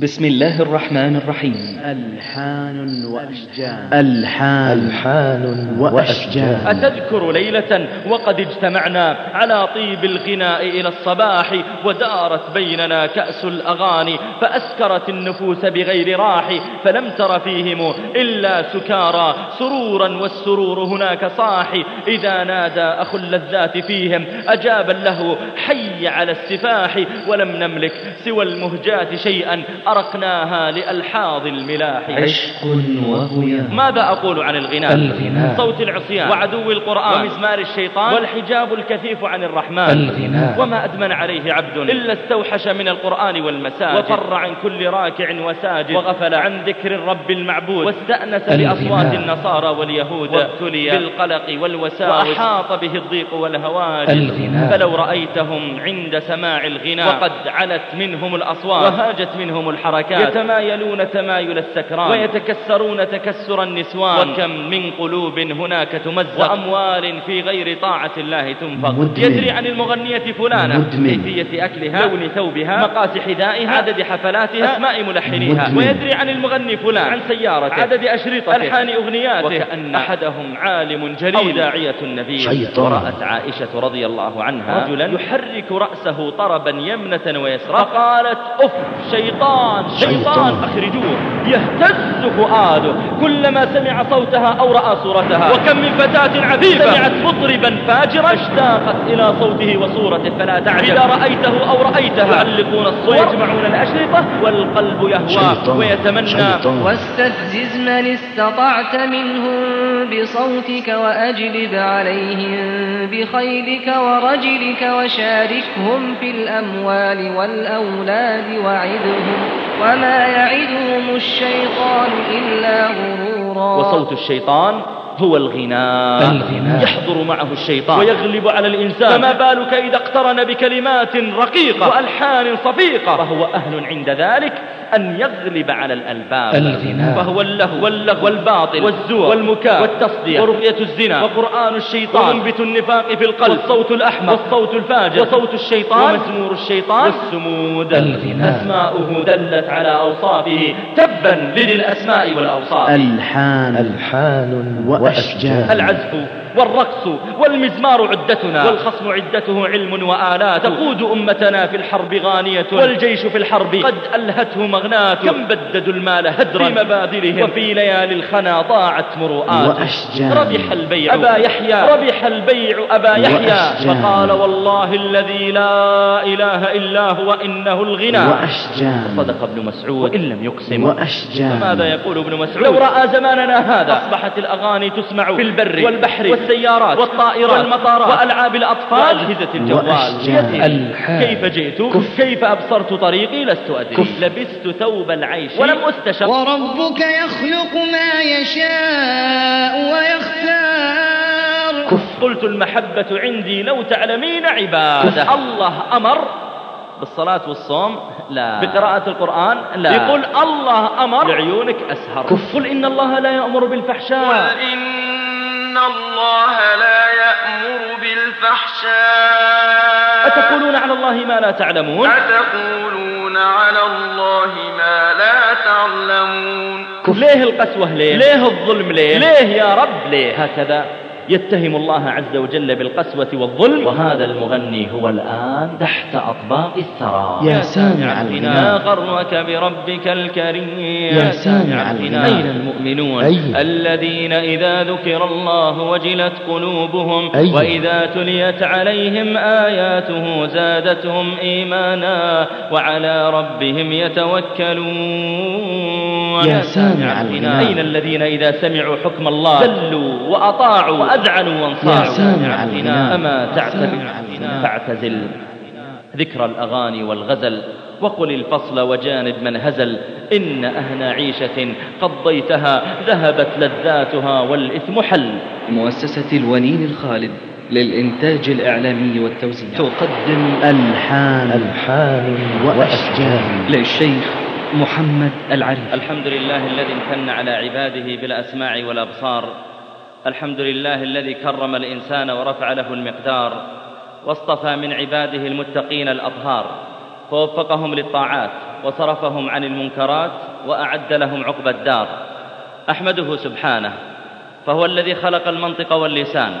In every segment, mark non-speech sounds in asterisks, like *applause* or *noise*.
بسم الله الرحمن الرحيم. ألحان وأشجان. ألحان. ألحان وأشجان. أتذكر ليلة وقد اجتمعنا على طيب الغناء إلى الصباح ودارت بيننا كأس الأغاني فأسكرت النفوس بغير راح فلم تر فيهم إلا سكارى. سرورا والسرور هناك صاحي إذا نادى أخو اللذات فيهم أجاب له حي على السفاح. ولم نملك سوى المهجات شيئا أرقناها لألحاظ الملاح. عشق وهيام ماذا أقول عن الغناء؟ الغناء. صوت العصيان وعدو القرآن ومزمار الشيطان والحجاب الكثيف عن الرحمن. الغناء. وما أدمن عليه عبد إلا استوحش من القرآن والمساجد. وفر عن كل راكع وساجد. وغفل عن ذكر الرب المعبود. واستأنس. بأصوات النصارى واليهود وابتلي بالقلق والوساوس. وأحاط به الضيق والهواجس. الغناء. فلو رأيتهم عند سماع الغناء وقد علت منهم الأصوات. وهاجت منهم الحركات. يتمايلون تمايل السكران. ويتكسرون تكسر النسوان. وكم من قلوب هناك تمزق. وأموال في غير طاعة الله تنفق. مدمن. يدري عن المغنية فلانة. كيفية أكلها. لون ثوبها. مقاس حذائها. عدد حفلاتها. أسماء ملحنيها. مدمن. ويدري عن المغني فلان. عن سيارته. عدد أشرطته. ألحان أغنياته. وكأن أحدهم عالم جليل. أو داعية النبي شيطان. ورأت عائشة رضي الله عنها رجلا. يحرك رأسه طربا يمنة ويسرى. فقالت أف شيطان. شيطان شيطان. أخرجوه يهتز فؤاده. كلما سمع صوتها أو رأى صورتها. وكم من فتاة عفيفة سمعت مطربا فاجرا. اشتاقت إلى صوته وصورته فلا تعجب. إذا رأيته أو رأيتها. يعلقون الصور. ويجمعون الأشرطة. والقلب يهوى. ويتمنى. شيطان. واستفزز من استطعت منهم بصوتك وأجلب عليهم بخيلك ورجلك وشاركهم في الأموال والأولاد وعدهم وما يعدهم الشيطان إلا غرورا. وصوت الشيطان هو الغناء الغناء. يحضر معه الشيطان. ويغلب على الإنسان. فما بالك إذا اقترن بكلمات رقيقة وألحان صفيقة؟ فهو أهل عند ذلك أن يغلب على الألباب. الغناء. فهو اللهو واللغو. والباطل. والزور. والمكاء والتصدية ورقية الزنا. وقرآن الشيطان. ومنبت النفاق في القلب. والصوت الأحمق والصوت الفاجر. وصوت الشيطان. ومزمور الشيطان. والسمود. الغناء. أسماؤه دلت على أوصافه تبا لذي الأسماء والأوصاف. ألحان. ألحان. وأشجان العزف. والرقص والمزمار عدتنا. والخصم عدته علم وآلات. تقود أمتنا في الحرب غانية. والجيش في الحرب. قد ألهته مغناة. كم بددوا المال هدرا. في مبادرهم وفي ليالي الخنا ضاعت مروءات. وأشجان. ربح البيع. أبا يحيى. ربح البيع. أبا يحيى. فقال والله الذي لا إله إلا هو إنه الغنى. وأشجان صدق ابن مسعود. وإن لم يقسم. وأشجان فماذا يقول ابن مسعود؟ لو رأى زماننا هذا. أصبحت الأغاني تسمع. في البر والبحر. والسيارات والطائرات والمطارات وألعاب الأطفال وأجهزة الجوال. كيف جئت؟ كيف أبصرت طريقي؟ لست أدري. لبست ثوب العيش. ولم أستشر وربك يخلق ما يشاء ويختار. قلت المحبة عندي لو تعلمين عبادة. الله أمر بالصلاة والصوم؟ لا. بقراءة القرآن؟ لا. يقول الله أمر. لعيونك أسهر. قل إن الله لا يأمر بالفحشاء. إن الله لا يأمر بالفحشاء. أتقولون على الله ما لا تعلمون؟ أتقولون على الله ما لا تعلمون. ليه القسوة ليه؟ ليه الظلم ليه؟ ليه يا رب ليه؟ هكذا. يتهم الله عز وجل بالقسوة والظلم. وهذا المغني هو الآن تحت أطباق الثرى. يا سامع الغناء. غرك بربك الكريم. يا سامع الغناء. أين المؤمنون؟ أين؟ الذين إذا ذكر الله وجلت قلوبهم أين؟ وإذا تليت عليهم آياته زادتهم إيمانا وعلى ربهم يتوكلون. يا سامع الغناء. أين الذين إذا سمعوا حكم الله؟ زلوا وأطاعوا. وأذعنوا وانصاعوا يا سامع الغناء. أما الغناء. فاعتزل ذكر الأغاني والغزل وقل الفصل وجاند من هزل إن أهنى عيشة قضيتها ذهبت لذاتها والإثم حل مؤسسة الونين الخالد للإنتاج الإعلامي والتوزيع تقدم ألحان ألحان وأشجان للشيخ محمد العريف الحمد لله الذي امتن على عباده بالأسماع والأبصار الحمد لله الذي كرم الإنسان ورفع له المقدار واصطفى من عباده المتقين الأطهار فوفقهم للطاعات وصرفهم عن المنكرات وأعد لهم عقبى الدار. أحمده سبحانه فهو الذي خلق المنطق واللسان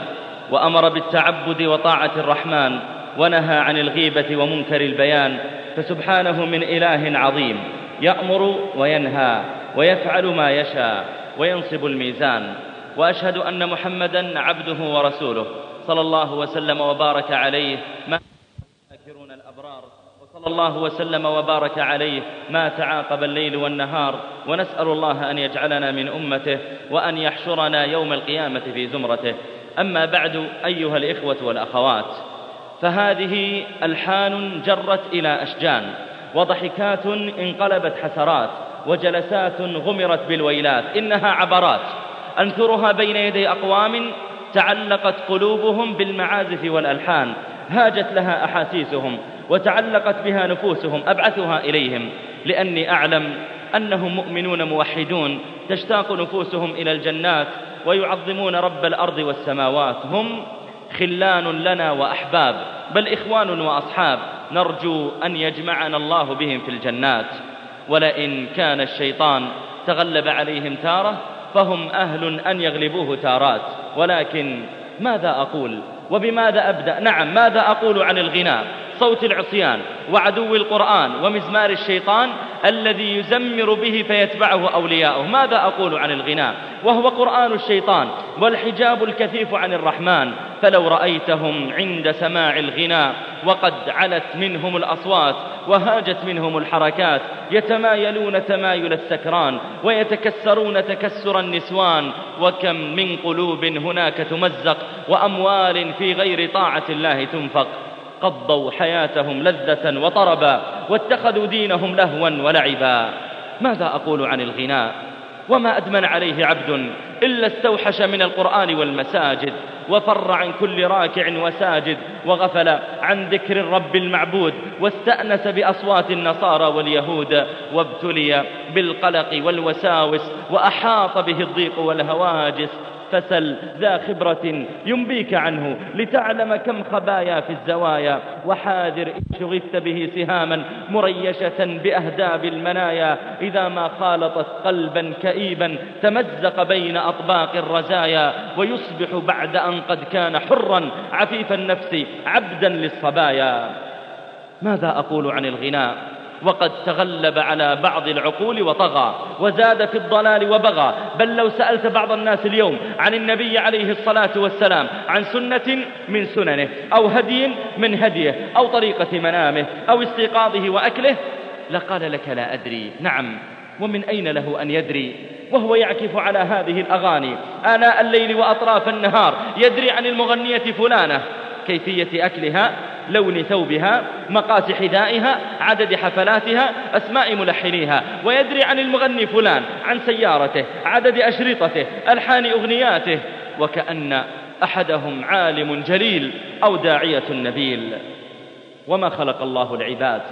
وأمر بالتعبد وطاعة الرحمن ونهى عن الغيبة ومنكر البيان فسبحانه من إله عظيم يأمر وينهى ويفعل ما يشاء وينصب الميزان. وأشهد أن محمدا عبده ورسوله. صلى الله وسلم وبارك عليه. ما الذاكرون الأبرار. وصلى الله وسلم وبارك عليه. ما تعاقب الليل والنهار. ونسأل الله أن يجعلنا من أمته وأن يحشرنا يوم القيامة في زمرته. أما بعد أيها الإخوة والأخوات فهذه ألحان جرت إلى أشجان وضحكات انقلبت حسرات وجلسات غمرت بالويلات إنها عبرات. أنثرها بين يدي أقوام تعلقت قلوبهم بالمعازف والألحان هاجت لها أحاسيسهم وتعلقت بها نفوسهم أبعثها إليهم. لأني أعلم أنهم مؤمنون موحدون تشتاق نفوسهم إلى الجنات ويعظمون رب الأرض والسماوات. هم خلان لنا وأحباب بل إخوان وأصحاب. نرجو أن يجمعنا الله بهم في الجنات. ولئن كان الشيطان تغلب عليهم تارة فهم أهل أن يغلبوه تارات. ولكن ماذا أقول؟ وبماذا أبدأ؟ نعم ماذا أقول عن الغناء؟ صوت العصيان وعدو القرآن ومزمار الشيطان الذي يزمر به فيتبعه أولياؤه. ماذا أقول عن الغناء؟ وهو قرآن الشيطان والحجاب الكثيف عن الرحمن. فلو رأيتهم عند سماع الغناء وقد علت منهم الأصوات وهاجت منهم الحركات يتمايلون تمايل السكران ويتكسرون تكسر النسوان. وكم من قلوب هناك تمزق وأموال في غير طاعة الله تنفق. قضوا حياتهم لذة وطربا واتخذوا دينهم لهوا ولعبا. ماذا أقول عن الغناء وما أدمن عليه عبد إلا استوحش من القرآن والمساجد وفر عن كل راكع وساجد وغفل عن ذكر الرب المعبود واستأنس بأصوات النصارى واليهود وابتلي بالقلق والوساوس وأحاط به الضيق والهواجس فسل ذا خبرة ينبيك عنه لتعلم كم خبايا في الزوايا وحاذر إن شغفت به سهاما مريشة بأهداب المنايا. إذا ما خالطت قلبا كئيبا تمزق بين أطباق الرزايا ويصبح بعد أن قد كان حرا عفيف النفس عبدا للصبايا. ماذا أقول عن الغناء؟ وقد تغلب على بعض العقول وطغى وزاد في الضلال وبغى. بل لو سألت بعض الناس اليوم عن النبي عليه الصلاة والسلام عن سنة من سننه أو هدي من هديه أو طريقة منامه أو استيقاظه وأكله لقال لك لا أدري. نعم. ومن أين له أن يدري؟ وهو يعكف على هذه الأغاني. آناء الليل وأطراف النهار. يدري عن المغنية فلانة. كيفية أكلها؟ لون ثوبها مقاس حذائها عدد حفلاتها أسماء ملحنيها. ويدري عن المغني فلان عن سيارته عدد أشرطته ألحان أغنياته. وكأن أحدهم عالم جليل أو داعية نبيل وما خلق الله العباد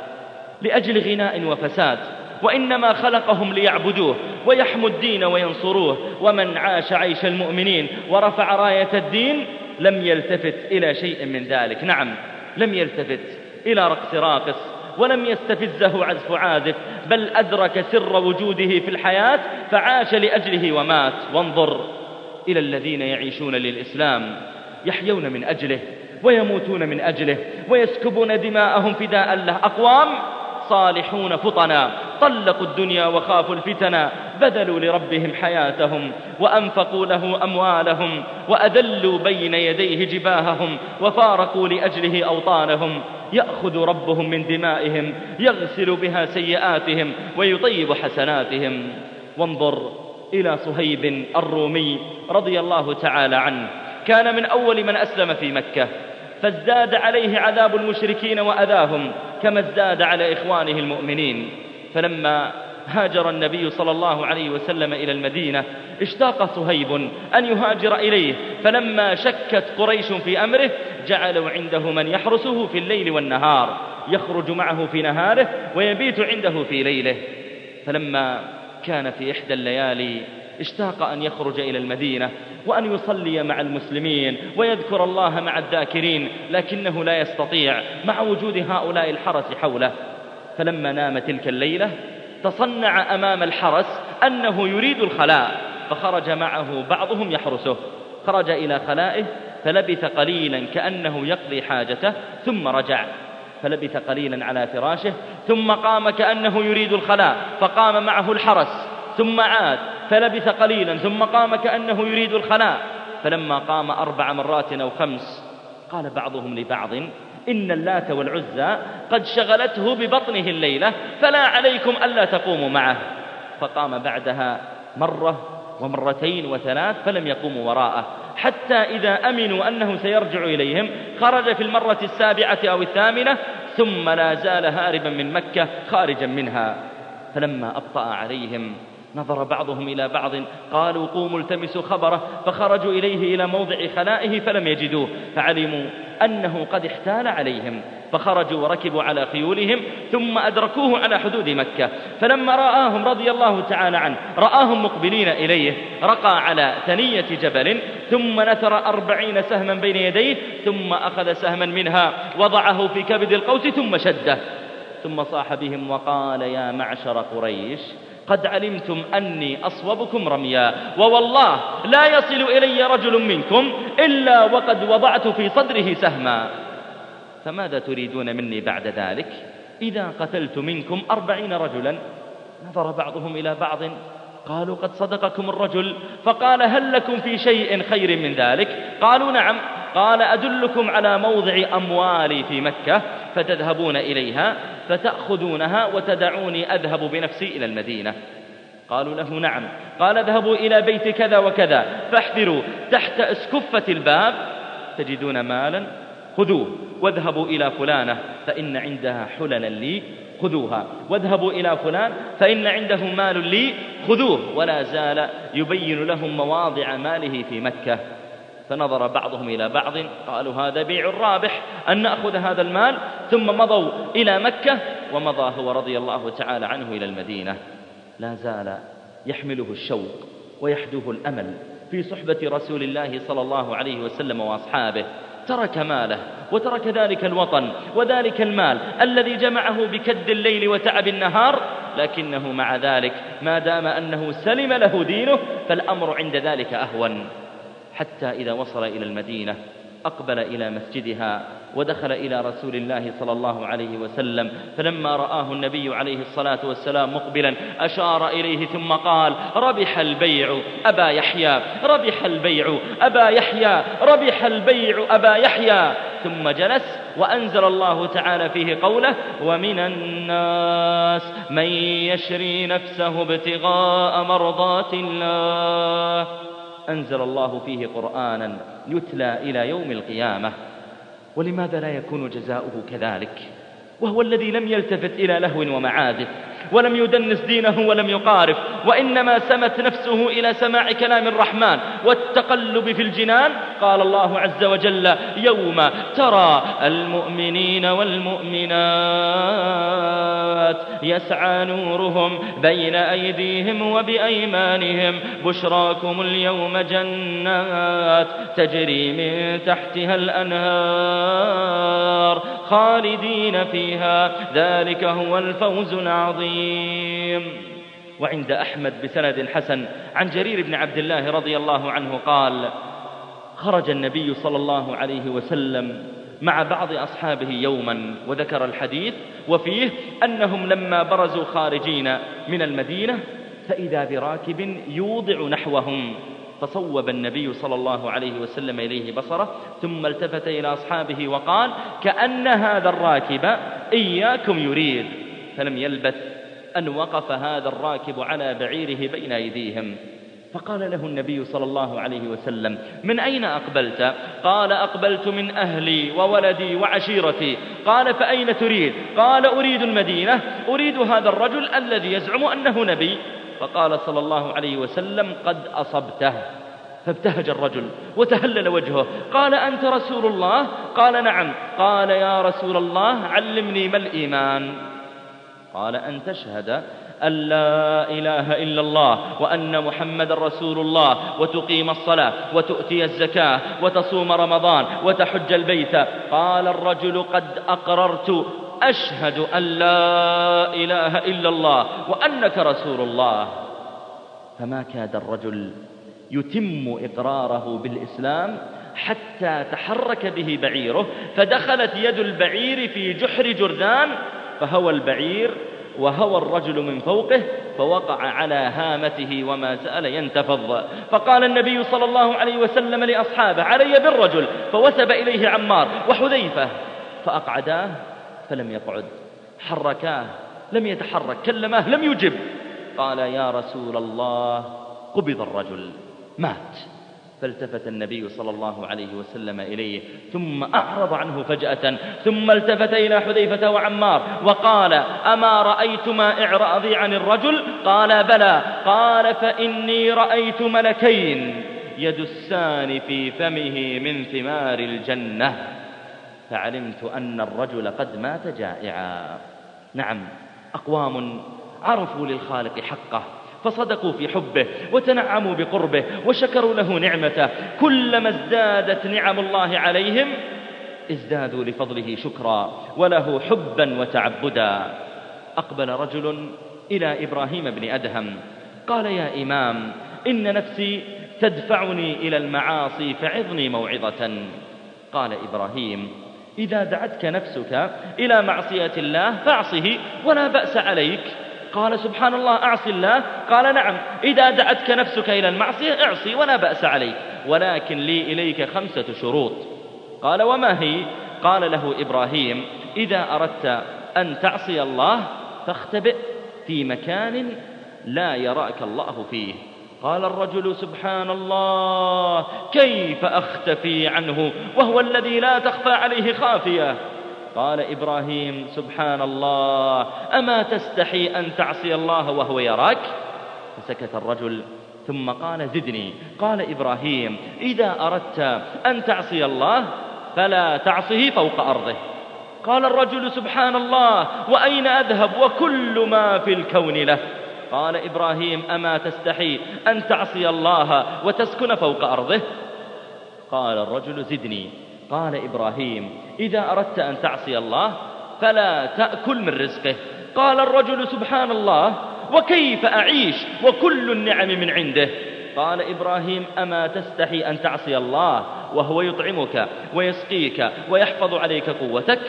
لأجل غناء وفساد. وإنما خلقهم ليعبدوه ويحموا الدين وينصروه. ومن عاش عيش المؤمنين ورفع راية الدين لم يلتفت إلى شيء من ذلك. نعم. لم يلتفت إلى رقص راقص ولم يستفزه عزف عازف بل أدرك سر وجوده في الحياة فعاش لأجله ومات. وانظر إلى الذين يعيشون للإسلام يحيون من أجله ويموتون من أجله ويسكبون دماءهم فداء له. أقوام صالحون فطنا طلقوا الدنيا وخافوا الفتنا بذلوا لربهم حياتهم وأنفقوا له أموالهم وأذلوا بين يديه جباههم وفارقوا لأجله أوطانهم. يأخذ ربهم من دمائهم يغسل بها سيئاتهم ويطيب حسناتهم. وانظر إلى صهيب الرومي رضي الله تعالى عنه كان من أول من أسلم في مكة. فازداد عليه عذاب المشركين وأذاهم كما ازداد على إخوانه المؤمنين. فلما هاجر النبي صلى الله عليه وسلم إلى المدينة اشتاق صهيب أن يهاجر إليه. فلما شكت قريش في أمره جعلوا عنده من يحرسه في الليل والنهار يخرج معه في نهاره ويبيت عنده في ليله. فلما كان في إحدى الليالي اشتاق أن يخرج إلى المدينة. وأن يصلي مع المسلمين ويذكر الله مع الذاكرين لكنه لا يستطيع مع وجود هؤلاء الحرس حوله. فلما نام تلك الليلة تصنع أمام الحرس أنه يريد الخلاء فخرج معه بعضهم يحرسه. خرج إلى خلائه فلبث قليلا كأنه يقضي حاجته ثم رجع. فلبث قليلا على فراشه ثم قام كأنه يريد الخلاء فقام معه الحرس ثم عاد. فلبث قليلا ثم قام كأنه يريد الخلاء. فلما قام أربع مرات أو خمس قال بعضهم لبعض إن اللات والعزى قد شغلته ببطنه الليلة فلا عليكم ألا تقوموا معه. فقام بعدها مرة ومرتين وثلاث فلم يقوموا وراءه. حتى إذا أمنوا أنه سيرجع إليهم خرج في المرة السابعة أو الثامنة ثم لا زال هاربا من مكة خارجا منها. فلما أبطأ عليهم نظر بعضهم إلى بعض. قالوا قوموا التمسوا خبره فخرجوا إليه إلى موضع خلائه فلم يجدوه فعلموا أنه قد احتال عليهم. فخرجوا وركبوا على خيولهم ثم أدركوه على حدود مكة. فلما رآهم رضي الله تعالى عنه رآهم مقبلين إليه. رقى على ثنية جبل ثم نثر أربعين سهما بين يديه ثم أخذ سهما منها وضعه في كبد القوس ثم شده. ثم صاح بهم وقال يا معشر قريش قد علمتم أني أصوبكم رميا ووالله لا يصل إلي رجل منكم إلا وقد وضعت في صدره سهما. فماذا تريدون مني بعد ذلك؟ إذا قتلت منكم أربعين رجلا نظر بعضهم إلى بعض قالوا قد صدقكم الرجل فقال هل لكم في شيء خير من ذلك؟ قالوا نعم. قال أدلكم على موضع أموالي في مكة فتذهبون إليها فتأخذونها وتدعوني أذهب بنفسي إلى المدينة. قالوا له نعم. قال اذهبوا إلى بيت كذا وكذا فاحذروا تحت أسكفة الباب تجدون مالا خذوه واذهبوا إلى فلانة فإن عندها حللا لي. خذوها. واذهبوا إلى فلان فإن عنده مال لي خذوه. ولا زال يبين لهم مواضع ماله في مكة. فنظر بعضهم إلى بعض قالوا هذا بيع رابح أن نأخذ هذا المال. ثم مضوا إلى مكة ومضى هو رضي الله تعالى عنه إلى المدينة. لا زال يحمله الشوق ويحدوه الأمل في صحبة رسول الله صلى الله عليه وسلم وأصحابه. ترك ماله وترك ذلك الوطن وذلك المال الذي جمعه بكد الليل وتعب النهار لكنه مع ذلك ما دام أنه سلم له دينه فالأمر عند ذلك أهون. حتى إذا وصل إلى المدينة أقبل إلى مسجدها ودخل إلى رسول الله صلى الله عليه وسلم. فلما رآه النبي عليه الصلاة والسلام مقبلا أشار إليه ثم قال ربح البيع أبا يحيى ربح البيع أبا يحيى ربح البيع أبا يحيى. ثم جلس وأنزل الله تعالى فيه قوله ومن الناس من يشري نفسه ابتغاء مرضات الله. أنزل الله فيه قرآنا يتلى إلى يوم القيامة. ولماذا لا يكون جزاؤه كذلك؟ وهو الذي لم يلتفت إلى لهو ومعازف ولم يدنس دينه ولم يقارف وإنما سمت نفسه إلى سماع كلام الرحمن والتقلب في الجنان. قال الله عز وجل يوم ترى المؤمنين والمؤمنات يسعى نورهم بين أيديهم وبأيمانهم. بشراكم اليوم جنات تجري من تحتها الأنهار خالدين فيها. ذلك هو الفوز العظيم. وعند أحمد بسند حسن عن جرير بن عبد الله رضي الله عنه قال خرج النبي صلى الله عليه وسلم مع بعض أصحابه يوما وذكر الحديث وفيه أنهم لما برزوا خارجين من المدينة فإذا براكب يوضع نحوهم. فصوب النبي صلى الله عليه وسلم إليه بصرة ثم التفت إلى أصحابه وقال كأن هذا الراكب إياكم يريد. فلم يلبث أن وقف هذا الراكب على بعيره بين أيديهم. فقال له النبي صلى الله عليه وسلم من أين أقبلت؟ قال أقبلت من أهلي وولدي وعشيرتي. قال فأين تريد؟ قال أريد المدينة أريد هذا الرجل الذي يزعم أنه نبي. فقال صلى الله عليه وسلم قد أصبته. فابتهج الرجل وتهلل وجهه. قال أنت رسول الله؟ قال نعم. قال يا رسول الله علمني ما الإيمان. قال أن تشهد أن لا إله إلا الله وأن محمد رسول الله وتقيم الصلاة وتؤتي الزكاة وتصوم رمضان وتحج البيت. قال الرجل قد أقررت أشهد أن لا إله إلا الله وأنك رسول الله. فما كاد الرجل يتم إقراره بالإسلام حتى تحرك به بعيره فدخلت يد البعير في جحر جردان فهوى البعير وهوى الرجل من فوقه فوقع على هامته وما زال ينتفض. فقال النبي صلى الله عليه وسلم لأصحابه علي بالرجل. فوثب إليه عمار وحذيفة فأقعداه فلم يقعد. حركاه لم يتحرك كلماه لم يجب. قال يا رسول الله قبض الرجل مات. فالتفت النبي صلى الله عليه وسلم إليه ثم أعرض عنه فجأة ثم التفت إلى حذيفة وعمار وقال أما رأيتما إعراضي عن الرجل؟ قال بلى. قال فإني رأيت ملكين يدسان في فمه من ثمار الجنة فعلمت أن الرجل قد مات جائعا. نعم أقوام عرفوا للخالق حقه. فصدقوا في حبه وتنعموا بقربه وشكروا له نعمته. كلما ازدادت نعم الله عليهم ازدادوا لفضله شكرا وله حبا وتعبدا. أقبل رجل إلى إبراهيم بن أدهم. قال يا إمام إن نفسي تدفعني إلى المعاصي فعظني موعظة. قال إبراهيم إذا دعتك نفسك إلى معصية الله فاعصه ولا بأس عليك. قال سبحان الله أعصي الله؟ قال نعم. إذا دعتك نفسك إلى المعصية أعصي ولا بأس عليك. ولكن لي إليك خمسة شروط. قال وما هي؟ قال له إبراهيم إذا أردت أن تعصي الله فاختبئ في مكان لا يراك الله فيه. قال الرجل سبحان الله كيف أختفي عنه؟ وهو الذي لا تخفى عليه خافية. قال إبراهيم سبحان الله أما تستحي أن تعصي الله وهو يراك؟ فسكت الرجل ثم قال زدني. قال إبراهيم إذا أردت أن تعصي الله فلا تعصه فوق أرضه. قال الرجل سبحان الله وأين أذهب؟ وكل ما في الكون له. قال إبراهيم أما تستحي أن تعصي الله وتسكن فوق أرضه؟ قال الرجل زدني. قال إبراهيم إذا أردت أن تعصي الله فلا تأكل من رزقه. قال الرجل سبحان الله وكيف أعيش؟ وكل النعم من عنده. قال إبراهيم أما تستحي أن تعصي الله وهو يطعمك ويسقيك ويحفظ عليك قوتك؟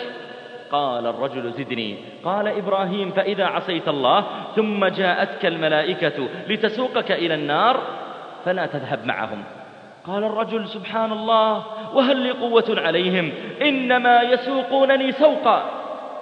قال الرجل زدني. قال إبراهيم فإذا عصيت الله ثم جاءتك الملائكة لتسوقك إلى النار فلا تذهب معهم. قال الرجل سبحان الله وهل لي قوة عليهم؟ إنما يسوقونني سوقا.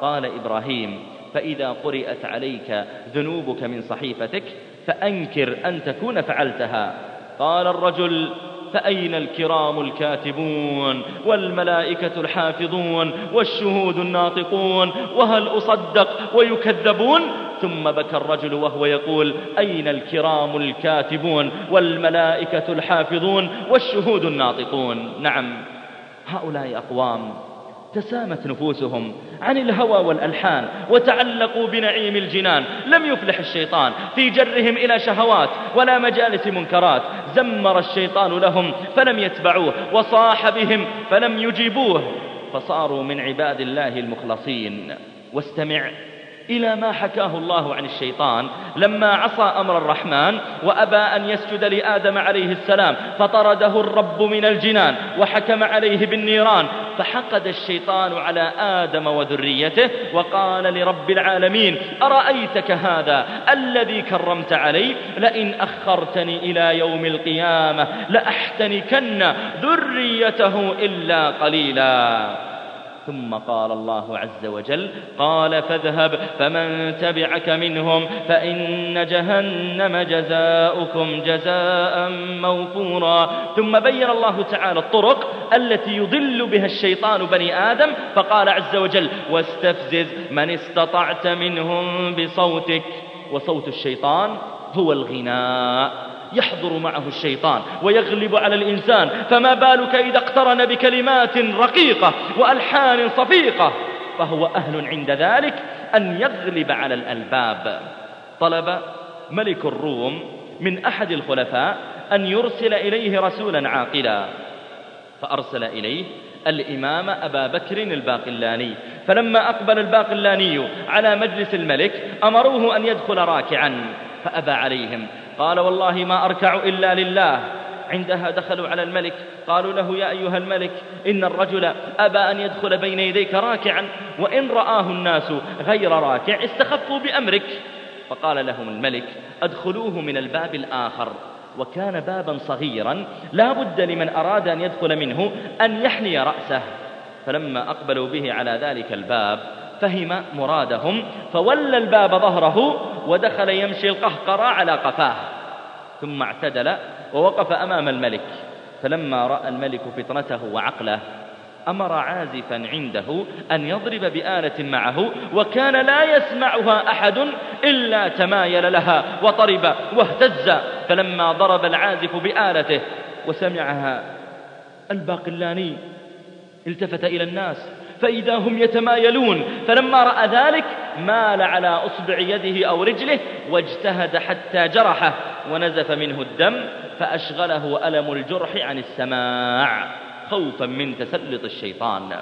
قال إبراهيم فإذا قرئت عليك ذنوبك من صحيفتك فأنكر أن تكون فعلتها. قال الرجل فأين الكرام الكاتبون والملائكة الحافظون والشهود الناطقون وهل أصدق ويكذبون؟ ثم بكى الرجل وهو يقول أين الكرام الكاتبون والملائكة الحافظون والشهود الناطقون؟ نعم. هؤلاء أقوام تسامت نفوسهم عن الهوى والألحان وتعلقوا بنعيم الجنان. لم يفلح الشيطان. في جرهم إلى شهوات ولا مجالس منكرات. زمر الشيطان لهم فلم يتبعوه وصاح بهم فلم يجيبوه. فصاروا من عباد الله المخلصين. واستمع. إلى ما حكاه الله عن الشيطان لما عصى أمر الرحمن وأبى أن يسجد لآدم عليه السلام فطرده الرب من الجنان وحكم عليه بالنيران فحقد الشيطان على آدم وذريته وقال لرب العالمين أرأيتك هذا الذي كرمت علي؟ لئن أخرتني إلى يوم القيامة لأحتنكن ذريته إلا قليلا. ثم قال الله عز وجل قال فاذهب فمن تبعك منهم فإن جهنم جزاؤكم جزاء موفورا. ثم بين الله تعالى الطرق التي يضل بها الشيطان بني آدم فقال عز وجل واستفزز من استطعت منهم بصوتك. وصوت الشيطان هو الغناء. يحضر معه الشيطان ويغلب على الإنسان. فما بالك إذا اقترن بكلمات رقيقة وألحان صفيقة؟ فهو أهل عند ذلك أن يغلب على الألباب. طلب ملك الروم من أحد الخلفاء أن يرسل إليه رسولا عاقلا. فأرسل إليه الإمام أبا بكر الباقلاني. فلما أقبل الباقلاني على مجلس الملك أمروه أن يدخل راكعا فأبى عليهم قال والله ما أركع إلا لله. عندها دخلوا على الملك. قالوا له يا أيها الملك إن الرجل أبى أن يدخل بين يديك راكعا وإن رآه الناس غير راكع استخفوا بأمرك. فقال لهم الملك أدخلوه من الباب الآخر. وكان بابا صغيرا لا بد لمن أراد أن يدخل منه أن يحني رأسه. فلما أقبلوا به على ذلك الباب فهم مرادهم فولى الباب ظهره ودخل يمشي القهقرى على قفاه. ثم اعتدل ووقف أمام الملك فلما رأى الملك فطنته وعقله أمر عازفا عنده أن يضرب بآلة معه وكان لا يسمعها أحد إلا تمايل لها وطرب واهتز. فلما ضرب العازف بآلته وسمعها الباقلاني التفت إلى الناس. فإذا هم يتمايلون فلما رأى ذلك مال على أصبع يده أو رجله واجتهد حتى جرحه ونزف منه الدم فأشغله ألم الجرح عن السماع خوفا من تسلط الشيطان.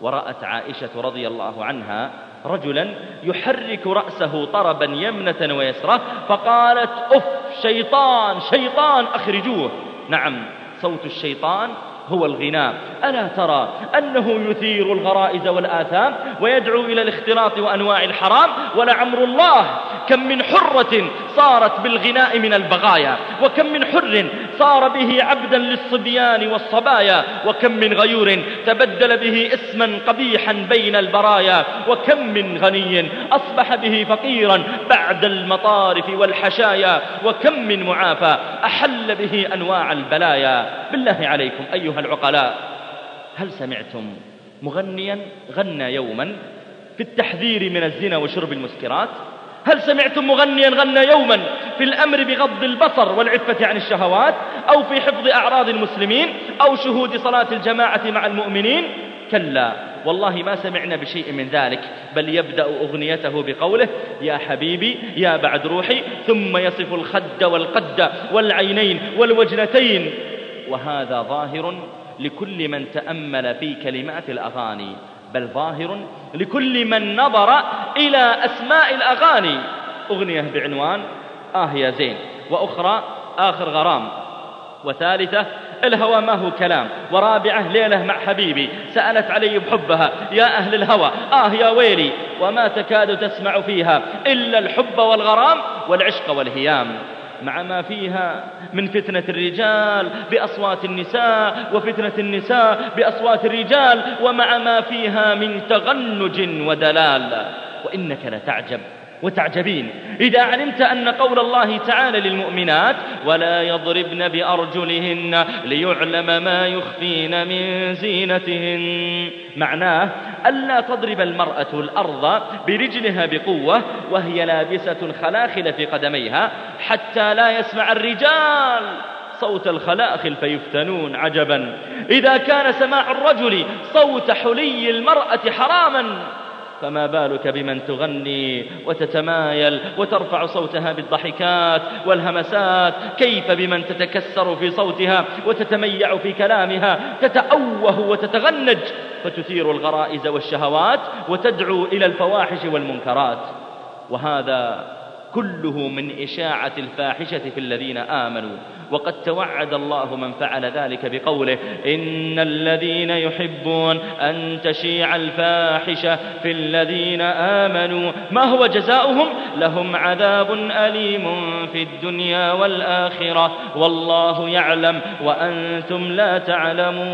ورأت عائشة رضي الله عنها رجلا يحرك رأسه طربا يمنة ويسرة فقالت أف شيطان شيطان أخرجوه. نعم صوت الشيطان هو الغناء ألا ترى أنه يثير الغرائز والآثام ويدعو إلى الاختلاط وأنواع الحرام؟ ولعمر الله كم من حرة صارت بالغناء من البغايا وكم من حر صار به عبدا للصبيان والصبايا وكم من غيور تبدل به اسما قبيحا بين البرايا وكم من غني أصبح به فقيرا بعد المطارف والحشايا وكم من معافى أحل به أنواع البلايا. بالله عليكم أيها العقلاء هل سمعتم مغنيا غنى يوما في التحذير من الزنا وشرب المسكرات؟ هل سمعتم مغنيا غنى يوما في الأمر بغض البصر والعفة عن الشهوات؟ أو في حفظ أعراض المسلمين؟ أو شهود صلاة الجماعة مع المؤمنين؟ كلا والله ما سمعنا بشيء من ذلك بل يبدأ أغنيته بقوله يا حبيبي يا بعد روحي ثم يصف الخد والقد والعينين والوجنتين. وهذا ظاهر لكل من تأمل في كلمات الأغاني بل ظاهر لكل من نظر إلى أسماء الأغاني. أغنية بعنوان آه يا زين. وأخرى آخر غرام. وثالثة الهوى ما هو كلام. ورابعة ليلة مع حبيبي. سألت علي بحبها. يا أهل الهوى آه يا ويلي. وما تكاد تسمع فيها إلا الحب والغرام والعشق والهيام. مع ما فيها من فتنة الرجال بأصوات النساء وفتنة النساء بأصوات الرجال ومع ما فيها من تغنج ودلال. وإنك لتعجب. وتعجبين. إذا علمت أن قول الله تعالى للمؤمنات ولا يضربن بأرجلهن ليعلم ما يخفين من زينتهن. معناه ألا تضرب المرأة الأرض برجلها بقوة وهي لابسة الخلاخل في قدميها حتى لا يسمع الرجال صوت الخلاخل فيفتنون عجبا. إذا كان سماع الرجل صوت حلي المرأة حراما فما بالك بمن تغني وتتمايل وترفع صوتها بالضحكات والهمسات؟ كيف بمن تتكسر في صوتها وتتميع في كلامها؟ تتأوه وتتغنج فتثير الغرائز والشهوات وتدعو إلى الفواحش والمنكرات. وهذا كله من إشاعة الفاحشة في الذين آمنوا. وقد توعد الله من فعل ذلك بقوله إن الذين يحبون أن تشيع الفاحشة في الذين آمنوا. ما هو جزاؤهم؟ لهم عذاب أليم في الدنيا والآخرة. والله يعلم وأنتم لا تعلمون.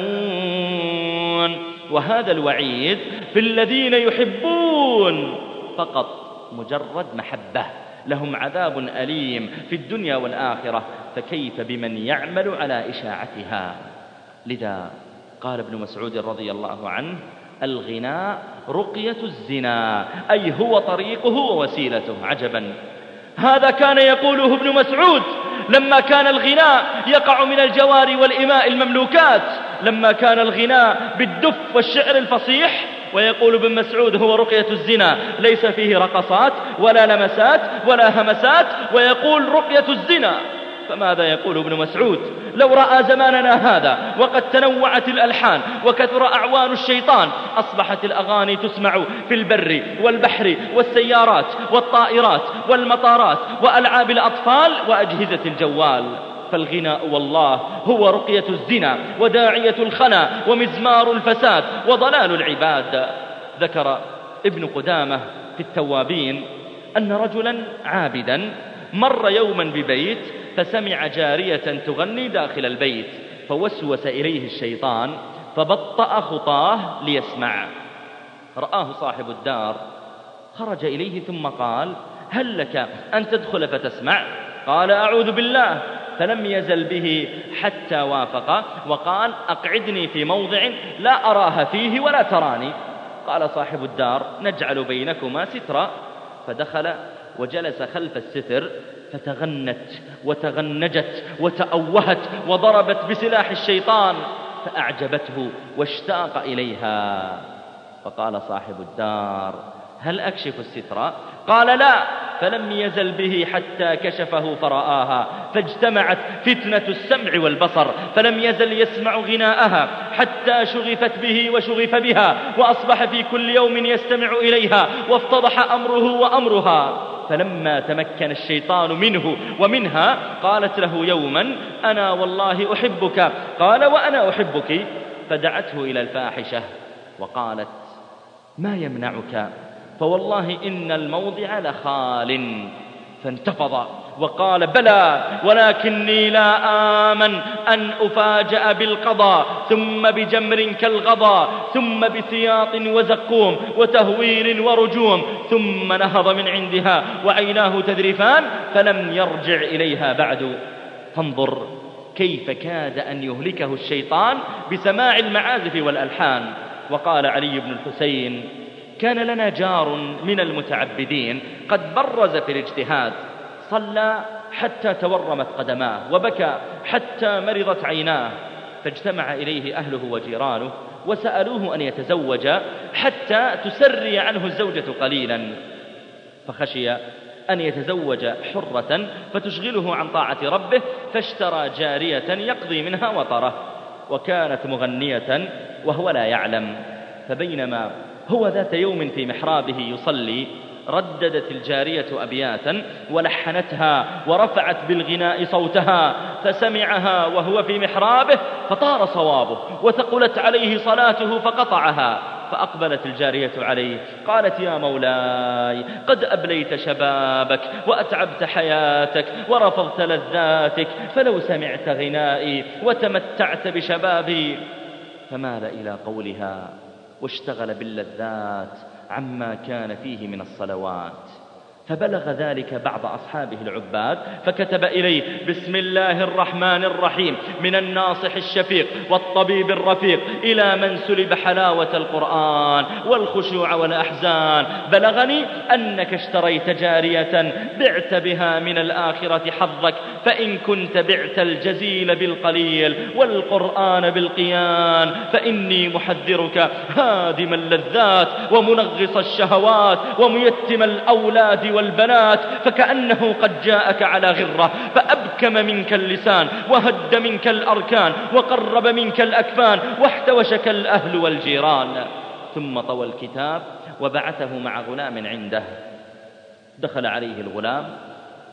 وهذا الوعيد في الذين يحبون فقط مجرد محبة. لهم عذاب أليم في الدنيا والآخرة فكيف بمن يعمل على إشاعتها؟ لذا قال ابن مسعود رضي الله عنه الغناء رقية الزنا أي هو طريقه ووسيلته. عجبا. هذا كان يقوله ابن مسعود لما كان الغناء يقع من الجوار والإماء المملوكات لما كان الغناء بالدف والشعر الفصيح ويقول ابن مسعود هو رقية الزنا ليس فيه رقصات ولا لمسات ولا همسات ويقول رقية الزنا. فماذا يقول ابن مسعود؟ لو رأى زماننا هذا وقد تنوعت الألحان وكثر أعوان الشيطان أصبحت الأغاني تسمع في البر والبحر والسيارات والطائرات والمطارات وألعاب الأطفال وأجهزة الجوال. فالغناء والله هو رقية الزنا وداعية الخنا ومزمار الفساد وضلال العباد. ذكر ابن قدامة في التوابين أن رجلا عابدا مر يوما ببيت فسمع جارية تغني داخل البيت فوسوس إليه الشيطان فبطأ خطاه ليسمع. رآه صاحب الدار خرج إليه ثم قال هل لك أن تدخل فتسمع؟ قال أعوذ بالله. فلم يزل به حتى وافق وقال أقعدني في موضع لا أراها فيه ولا تراني. قال صاحب الدار نجعل بينكما سترا. فدخل وجلس خلف الستر فتغنت وتغنجت وتأوهت وضربت بسلاح الشيطان فأعجبته واشتاق إليها. فقال صاحب الدار هل أكشف الستر؟ قال لا. فلم يزل به حتى كشفه فرآها فاجتمعت فتنة السمع والبصر فلم يزل يسمع غناءها حتى شغفت به وشغف بها وأصبح في كل يوم يستمع إليها وافتضح أمره وأمرها. فلما تمكن الشيطان منه ومنها قالت له يوما أنا والله أحبك. قال وأنا أحبك. فدعته إلى الفاحشة وقالت ما يمنعك؟ فوالله إن الموضع لخال. فانتفض وقال بلى ولكني لا آمن أن أفاجأ بالقضاء ثم بجمر كالغضا ثم بسياط وزقوم وتهويل ورجوم ثم نهض من عندها وعيناه تذرفان فلم يرجع إليها بعد. فانظر كيف كاد أن يهلكه الشيطان بسماع المعازف والألحان. وقال علي بن الحسين كان لنا جار من المتعبدين قد برز في الاجتهاد صلى حتى تورمت قدماه وبكى حتى مرضت عيناه فاجتمع إليه أهله وجيرانه وسألوه أن يتزوج حتى تسري عنه الزوجة قليلا فخشي أن يتزوج حرة فتشغله عن طاعة ربه فاشترى جارية يقضي منها وطره وكانت مغنية وهو لا يعلم فبينما هو ذات يوم في محرابه يصلي رددت الجارية أبياتا ولحنتها ورفعت بالغناء صوتها فسمعها وهو في محرابه فطار صوابه وثقلت عليه صلاته فقطعها فأقبلت الجارية عليه قالت يا مولاي قد أبليت شبابك وأتعبت حياتك ورفضت لذاتك فلو سمعت غنائي وتمتعت بشبابي فمال إلى قولها؟ واشتغل باللذات عما كان فيه من الصلوات. فبلغ ذلك بعض أصحابه العباد فكتب إليه بسم الله الرحمن الرحيم من الناصح الشفيق والطبيب الرفيق إلى من سلب حلاوة القرآن والخشوع والأحزان. بلغني أنك اشتريت جارية بعت بها من الآخرة حظك فإن كنت بعت الجزيل بالقليل والقرآن بالقيان فإني محذرك هادم اللذات ومنغص الشهوات وميتم الأولاد والبنات فكأنه قد جاءك على غرة فأبكم منك اللسان وهد منك الأركان وقرب منك الأكفان واحتوشك الأهل والجيران. ثم طوى الكتاب وبعثه مع غلام عنده. دخل عليه الغلام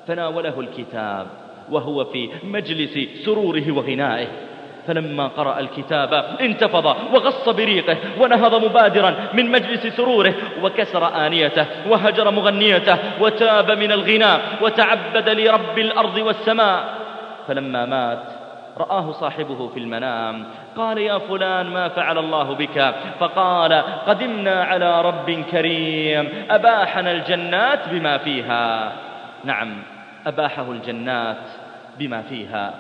فناوله الكتاب وهو في مجلس سروره وغنائه. فلما قرأ الكتاب انتفض وغص بريقه ونهض مبادرا من مجلس سروره وكسر آنيته وهجر مغنيته وتاب من الغناء وتعبد لرب الأرض والسماء. فلما مات رآه صاحبه في المنام قال يا فلان ما فعل الله بك؟ فقال قدمنا على رب كريم أباحنا الجنات بما فيها. نعم أباحه الجنات بما فيها.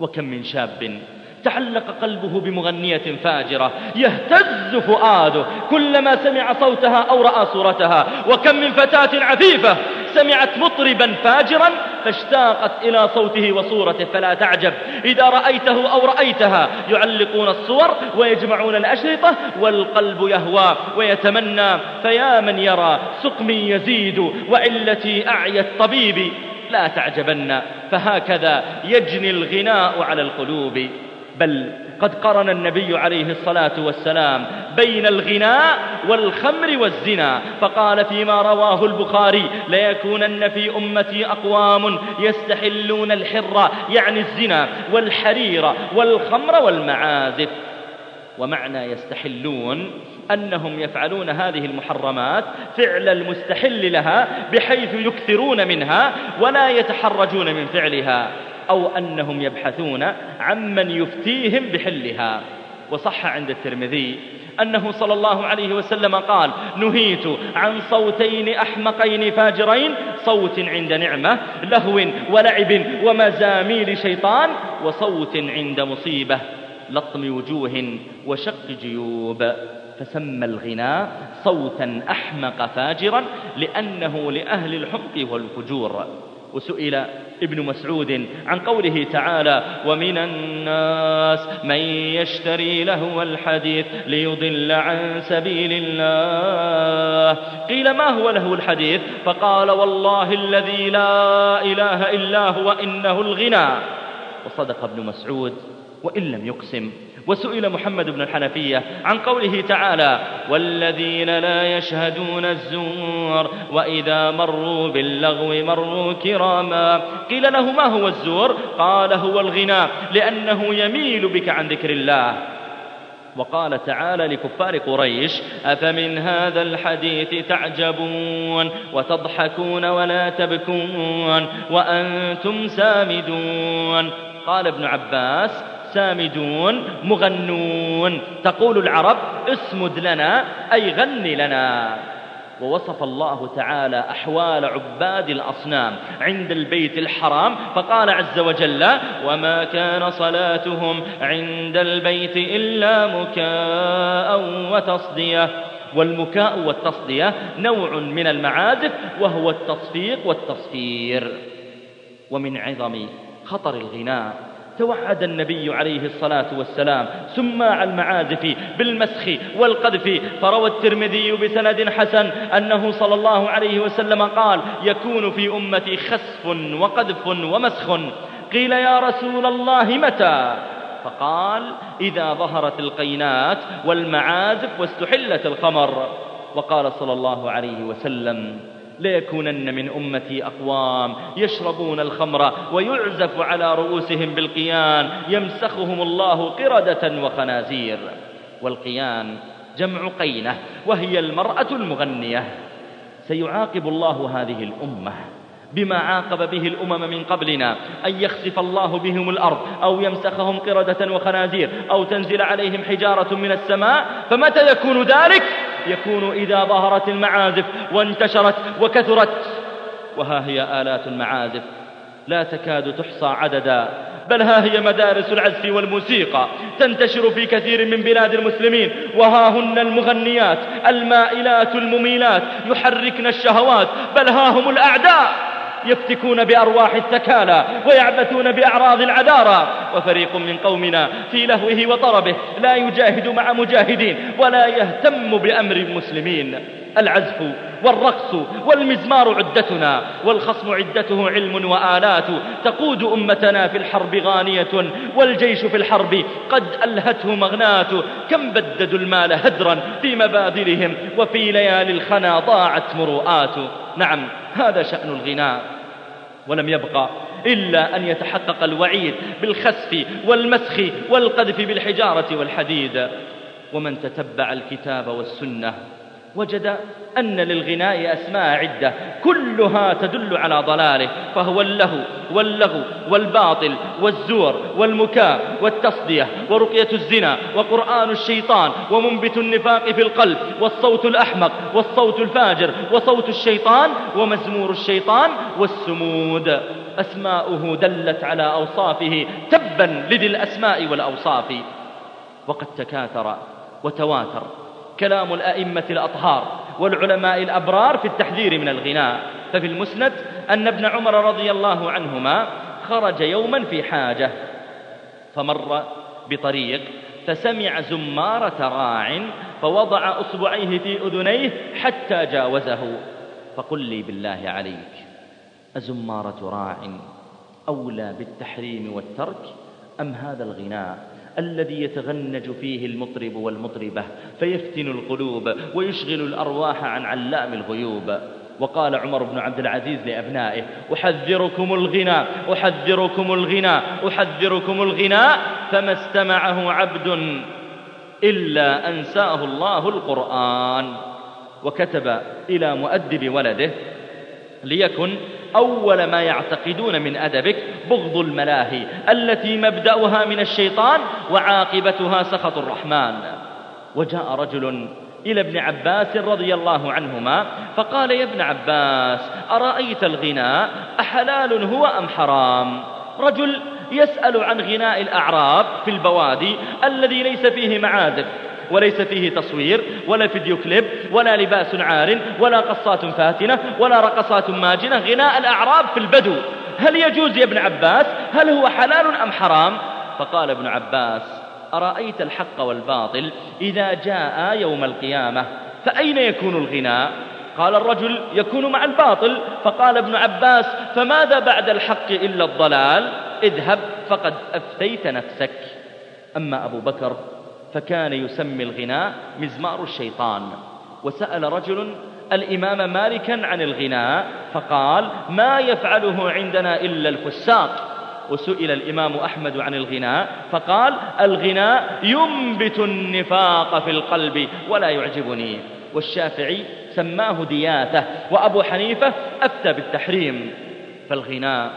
وكم من شاب تعلق قلبه بمغنية فاجرة يهتز فؤاده كلما سمع صوتها أو رأى صورتها. وكم من فتاة عفيفة سمعت مطربا فاجرا فاشتاقت إلى صوته وصورته. فلا تعجب إذا رأيته أو رأيتها يعلقون الصور ويجمعون الأشرطة والقلب يهوى ويتمنى. فيا من يرى سقمي يزيد وعلتي أعيا الطبيب. لا تعجبن فهكذا يجني الغناء على القلوب. بل قد قرن النبي عليه الصلاة والسلام بين الغناء والخمر والزنا فقال فيما رواه البخاري ليكونن في أمتي أقوام يستحلون الحر يعني الزنا والحرير والخمر والمعازف. ومعنى يستحلون أنهم يفعلون هذه المحرمات فعل المستحل لها بحيث يكثرون منها ولا يتحرجون من فعلها أو أنهم يبحثون عمن يفتيهم بحلها. وصح عند الترمذي أنه صلى الله عليه وسلم قال نهيت عن صوتين أحمقين فاجرين صوت عند نعمة لهو ولعب ومزامير شيطان وصوت عند مصيبة. لطم وجوه وشق جيوب فسمى الغناء صوتا أحمق فاجرا لأنه لأهل الحمق والفجور. وسئل ابن مسعود عن قوله تعالى ومن الناس من يشتري لهو الحديث ليضل عن سبيل الله قيل ما هو له الحديث؟ فقال والله الذي لا إله إلا هو إنه الغنى وصدق ابن مسعود وإن لم يقسم. وسئل محمد بن الحنفية عن قوله تعالى والذين لا يشهدون الزور وإذا مروا باللغو مروا كراما. قيل له ما هو الزور؟ قال هو الغنى لأنه يميل بك عن ذكر الله. وقال تعالى لكفار قريش أفمن هذا الحديث تعجبون وتضحكون ولا تبكون وأنتم سامدون. قال ابن عباس سامدون مغنون. تقول العرب اسمد لنا أي غن لنا. ووصف الله تعالى أحوال عباد الأصنام عند البيت الحرام فقال عز وجل وما كان صلاتهم عند البيت إلا مكاء وتصدية. والمكاء والتصدية نوع من المعازف وهو التصفيق والتصفير. ومن عظم خطر الغناء توعد النبي عليه الصلاة والسلام. سماع المعازف بالمسخ والقذف. فروى الترمذي بسند حسن أنه صلى الله عليه وسلم قال يكون في أمتي خسف وقذف ومسخ. قيل يا رسول الله متى؟ فقال إذا ظهرت القينات والمعازف واستحلت الخمر. وقال صلى الله عليه وسلم ليكونن من أمتي أقوام يشربون الخمر ويعزف على رؤوسهم بالقيان يمسخهم الله قردة وخنازير والقيان جمع قينة وهي المرأة المغنية. سيعاقب الله هذه الأمة. بما عاقب به الأمم من قبلنا أن يخسف الله بهم الأرض أو يمسخهم قردة وخنازير أو تنزل عليهم حجارة من السماء فمتى يكون ذلك؟ يكون إذا ظهرت المعازف وانتشرت وكثرت. وها هي آلات المعازف؟ لا تكاد تحصى عددا. بل ها هي مدارس العزف والموسيقى تنتشر في كثير من بلاد المسلمين. وها هن المغنيات المائلات المميلات يحركن الشهوات. بل ها هم الأعداء. يفتكون بأرواح الثكالى ويعبثون بأعراض العذارى. وفريق من قومنا في لهوه وطربه لا يجاهد مع مجاهدين ولا يهتم بأمر المسلمين. العزف والرقص والمزمار عدتنا والخصم عدته علم وآلات. تقود أمتنا في الحرب غانية والجيش في الحرب قد ألهته مغنات كم بددوا المال هدرا في مبادرهم وفي ليالي الخنا ضاعت مروءات. نعم هذا شأن الغناء. ولم يبقى إلا أن يتحقق الوعيد بالخسف والمسخ والقذف بالحجارة والحديد. ومن تتبع الكتاب والسنة وجد أن للغناء أسماء عدة كلها تدل على ضلاله فهو اللهو واللغو والباطل والزور والمكاء والتصدية ورقية الزنا وقرآن الشيطان ومنبت النفاق في القلب والصوت الأحمق والصوت الفاجر وصوت الشيطان ومزمور الشيطان والسمود. أسماؤه دلت على أوصافه تبا لذي الأسماء والأوصاف. وقد تكاثر وتواتر. كلام الأئمة الأطهار والعلماء الأبرار في التحذير من الغناء. ففي المسند أن ابن عمر رضي الله عنهما خرج يوما في حاجة فمر بطريق فسمع زمارة راع فوضع أصبعيه في أذنيه حتى جاوزه. فقل لي بالله عليك أزمارة راع أولى بالتحريم والترك أم هذا الغناء؟ الذي يتغنج فيه المطرب والمطربة فيفتن القلوب ويشغل الأرواح عن علام الغيوب. وقال عمر بن عبد العزيز لأبنائه أحذركم الغنى أحذركم الغنى أحذركم الغناء فما استمعه عبد إلا أنساه الله القرآن. وكتب إلى مؤدب ولده ليكن أول ما يعتقدون من أدبك بغض الملاهي التي مبدأها من الشيطان وعاقبتها سخط الرحمن. وجاء رجل إلى ابن عباس رضي الله عنهما فقال يا ابن عباس أرأيت الغناء؟ أحلال هو أم حرام؟ رجل يسأل عن غناء الأعراب في البوادي الذي ليس فيه معازف وليس فيه تصوير ولا فيديو كليب ولا لباس عار ولا قصات فاتنة ولا رقصات ماجنة. غناء الأعراب في البدو. هل يجوز يا ابن عباس؟ هل هو حلال أم حرام؟ فقال ابن عباس أرأيت الحق والباطل إذا جاء يوم القيامة فأين يكون الغناء؟ قال الرجل يكون مع الباطل. فقال ابن عباس فماذا بعد الحق إلا الضلال؟ اذهب فقد أفتيت نفسك. أما أبو بكر فكان يسمي الغناء مزمار الشيطان. وسأل رجل الإمام مالكا عن الغناء فقال ما يفعله عندنا إلا الفساق. وسئل الإمام أحمد عن الغناء فقال الغناء ينبت النفاق في القلب ولا يعجبني. والشافعي سماه دياثة وأبو حنيفة أفتى بالتحريم. فالغناء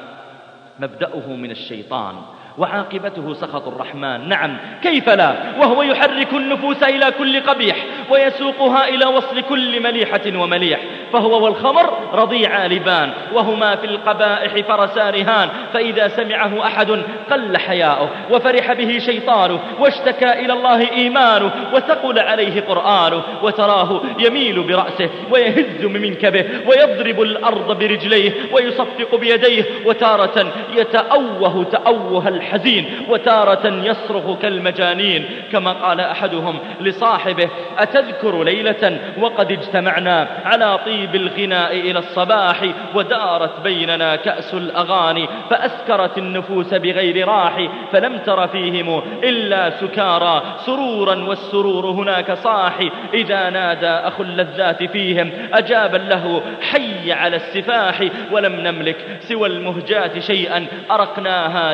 مبدأه من الشيطان. وعاقبته سخط الرحمن. نعم كيف لا؟ وهو يحرك النفوس إلى كل قبيح ويسوقها إلى وصل كل مليحة ومليح. فهو والخمر رضيع لبان وهما في القبائح فرسا رهان فإذا سمعه أحد قل حياؤه وفرح به شيطانه واشتكى إلى الله إيمانه وثقل عليه قرآنه وتراه يميل برأسه ويهز من منكبه ويضرب الأرض برجليه ويصفق بيديه وتارة يتأوه تأوه الحزين وتارة يصرخ كالمجانين. كما قال أحدهم لصاحبه أتذكر ليلة وقد اجتمعنا على طيب الغناء إلى الصباح ودارت بيننا كأس الأغاني فأسكرت النفوس بغير راح فلم تر فيهم إلا سكارى. سرورا والسرور هناك صاحي إذا نادى أخو اللذات فيهم أجابا له حي على السفاح ولم نملك سوى المهجات شيئا أرقناها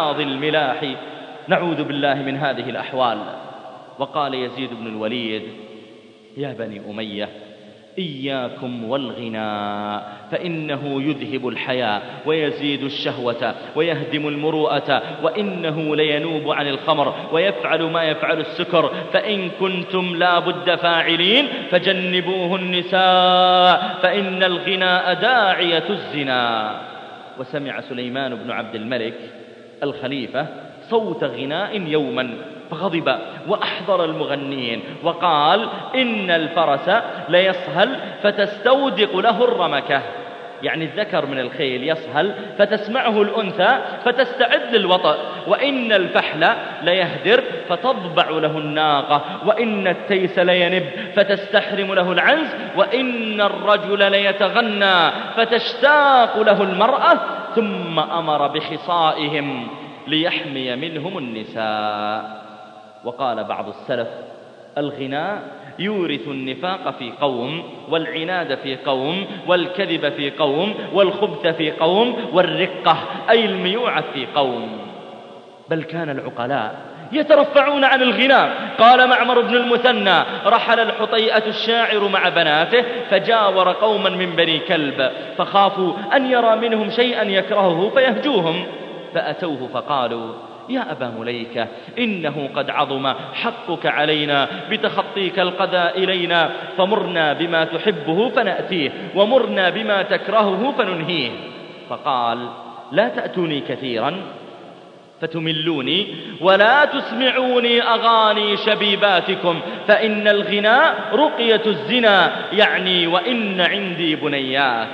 لألحاظ الملاح. نعوذ بالله من هذه الأحوال. وقال يزيد بن الوليد يا بني أمية إياكم والغناء فإنه يذهب الحياة ويزيد الشهوة ويهدم المروءة وإنه لينوب عن الخمر ويفعل ما يفعل السكر فإن كنتم لا بد فاعلين فجنبوه النساء فإن الغناء داعية الزنا. وسمع سليمان بن عبد الملك الخليفة صوت غناء يوما فغضب وأحضر المغنين وقال إن الفرس ليصهل فتستودق له الرمكة. يعني الذكر من الخيل يصهل فتسمعه الأنثى فتستعد للوطأ وإن الفحل ليهدر فتضبع له الناقة. وإن التيس لينب فتستحرم له العنز. وإن الرجل ليتغنى فتشتاق له المرأة ثم أمر بخصائهم ليحمي منهم النساء. وقال بعض السلف الغناء يورث النفاق في قوم والعناد في قوم والكذب في قوم والخبث في قوم والرقة أي الميوعة في قوم. بل كان العقلاء يترفعون عن الغناء قال معمر بن المثنى رحل الحطيئة الشاعر مع بناته فجاور قوما من بني كلب فخافوا أن يرى منهم شيئا يكرهه فيهجوهم. فأتوه فقالوا يا أبا مليكة إنه قد عظم حقك علينا بتخطيك القذى إلينا فمرنا بما تحبه فنأتيه ومرنا بما تكرهه فننهيه. فقال لا تأتوني كثيرا فتملوني ولا تسمعوني أغاني شبيباتكم فإن الغناء رقية الزنا يعني وإن عندي بنيات.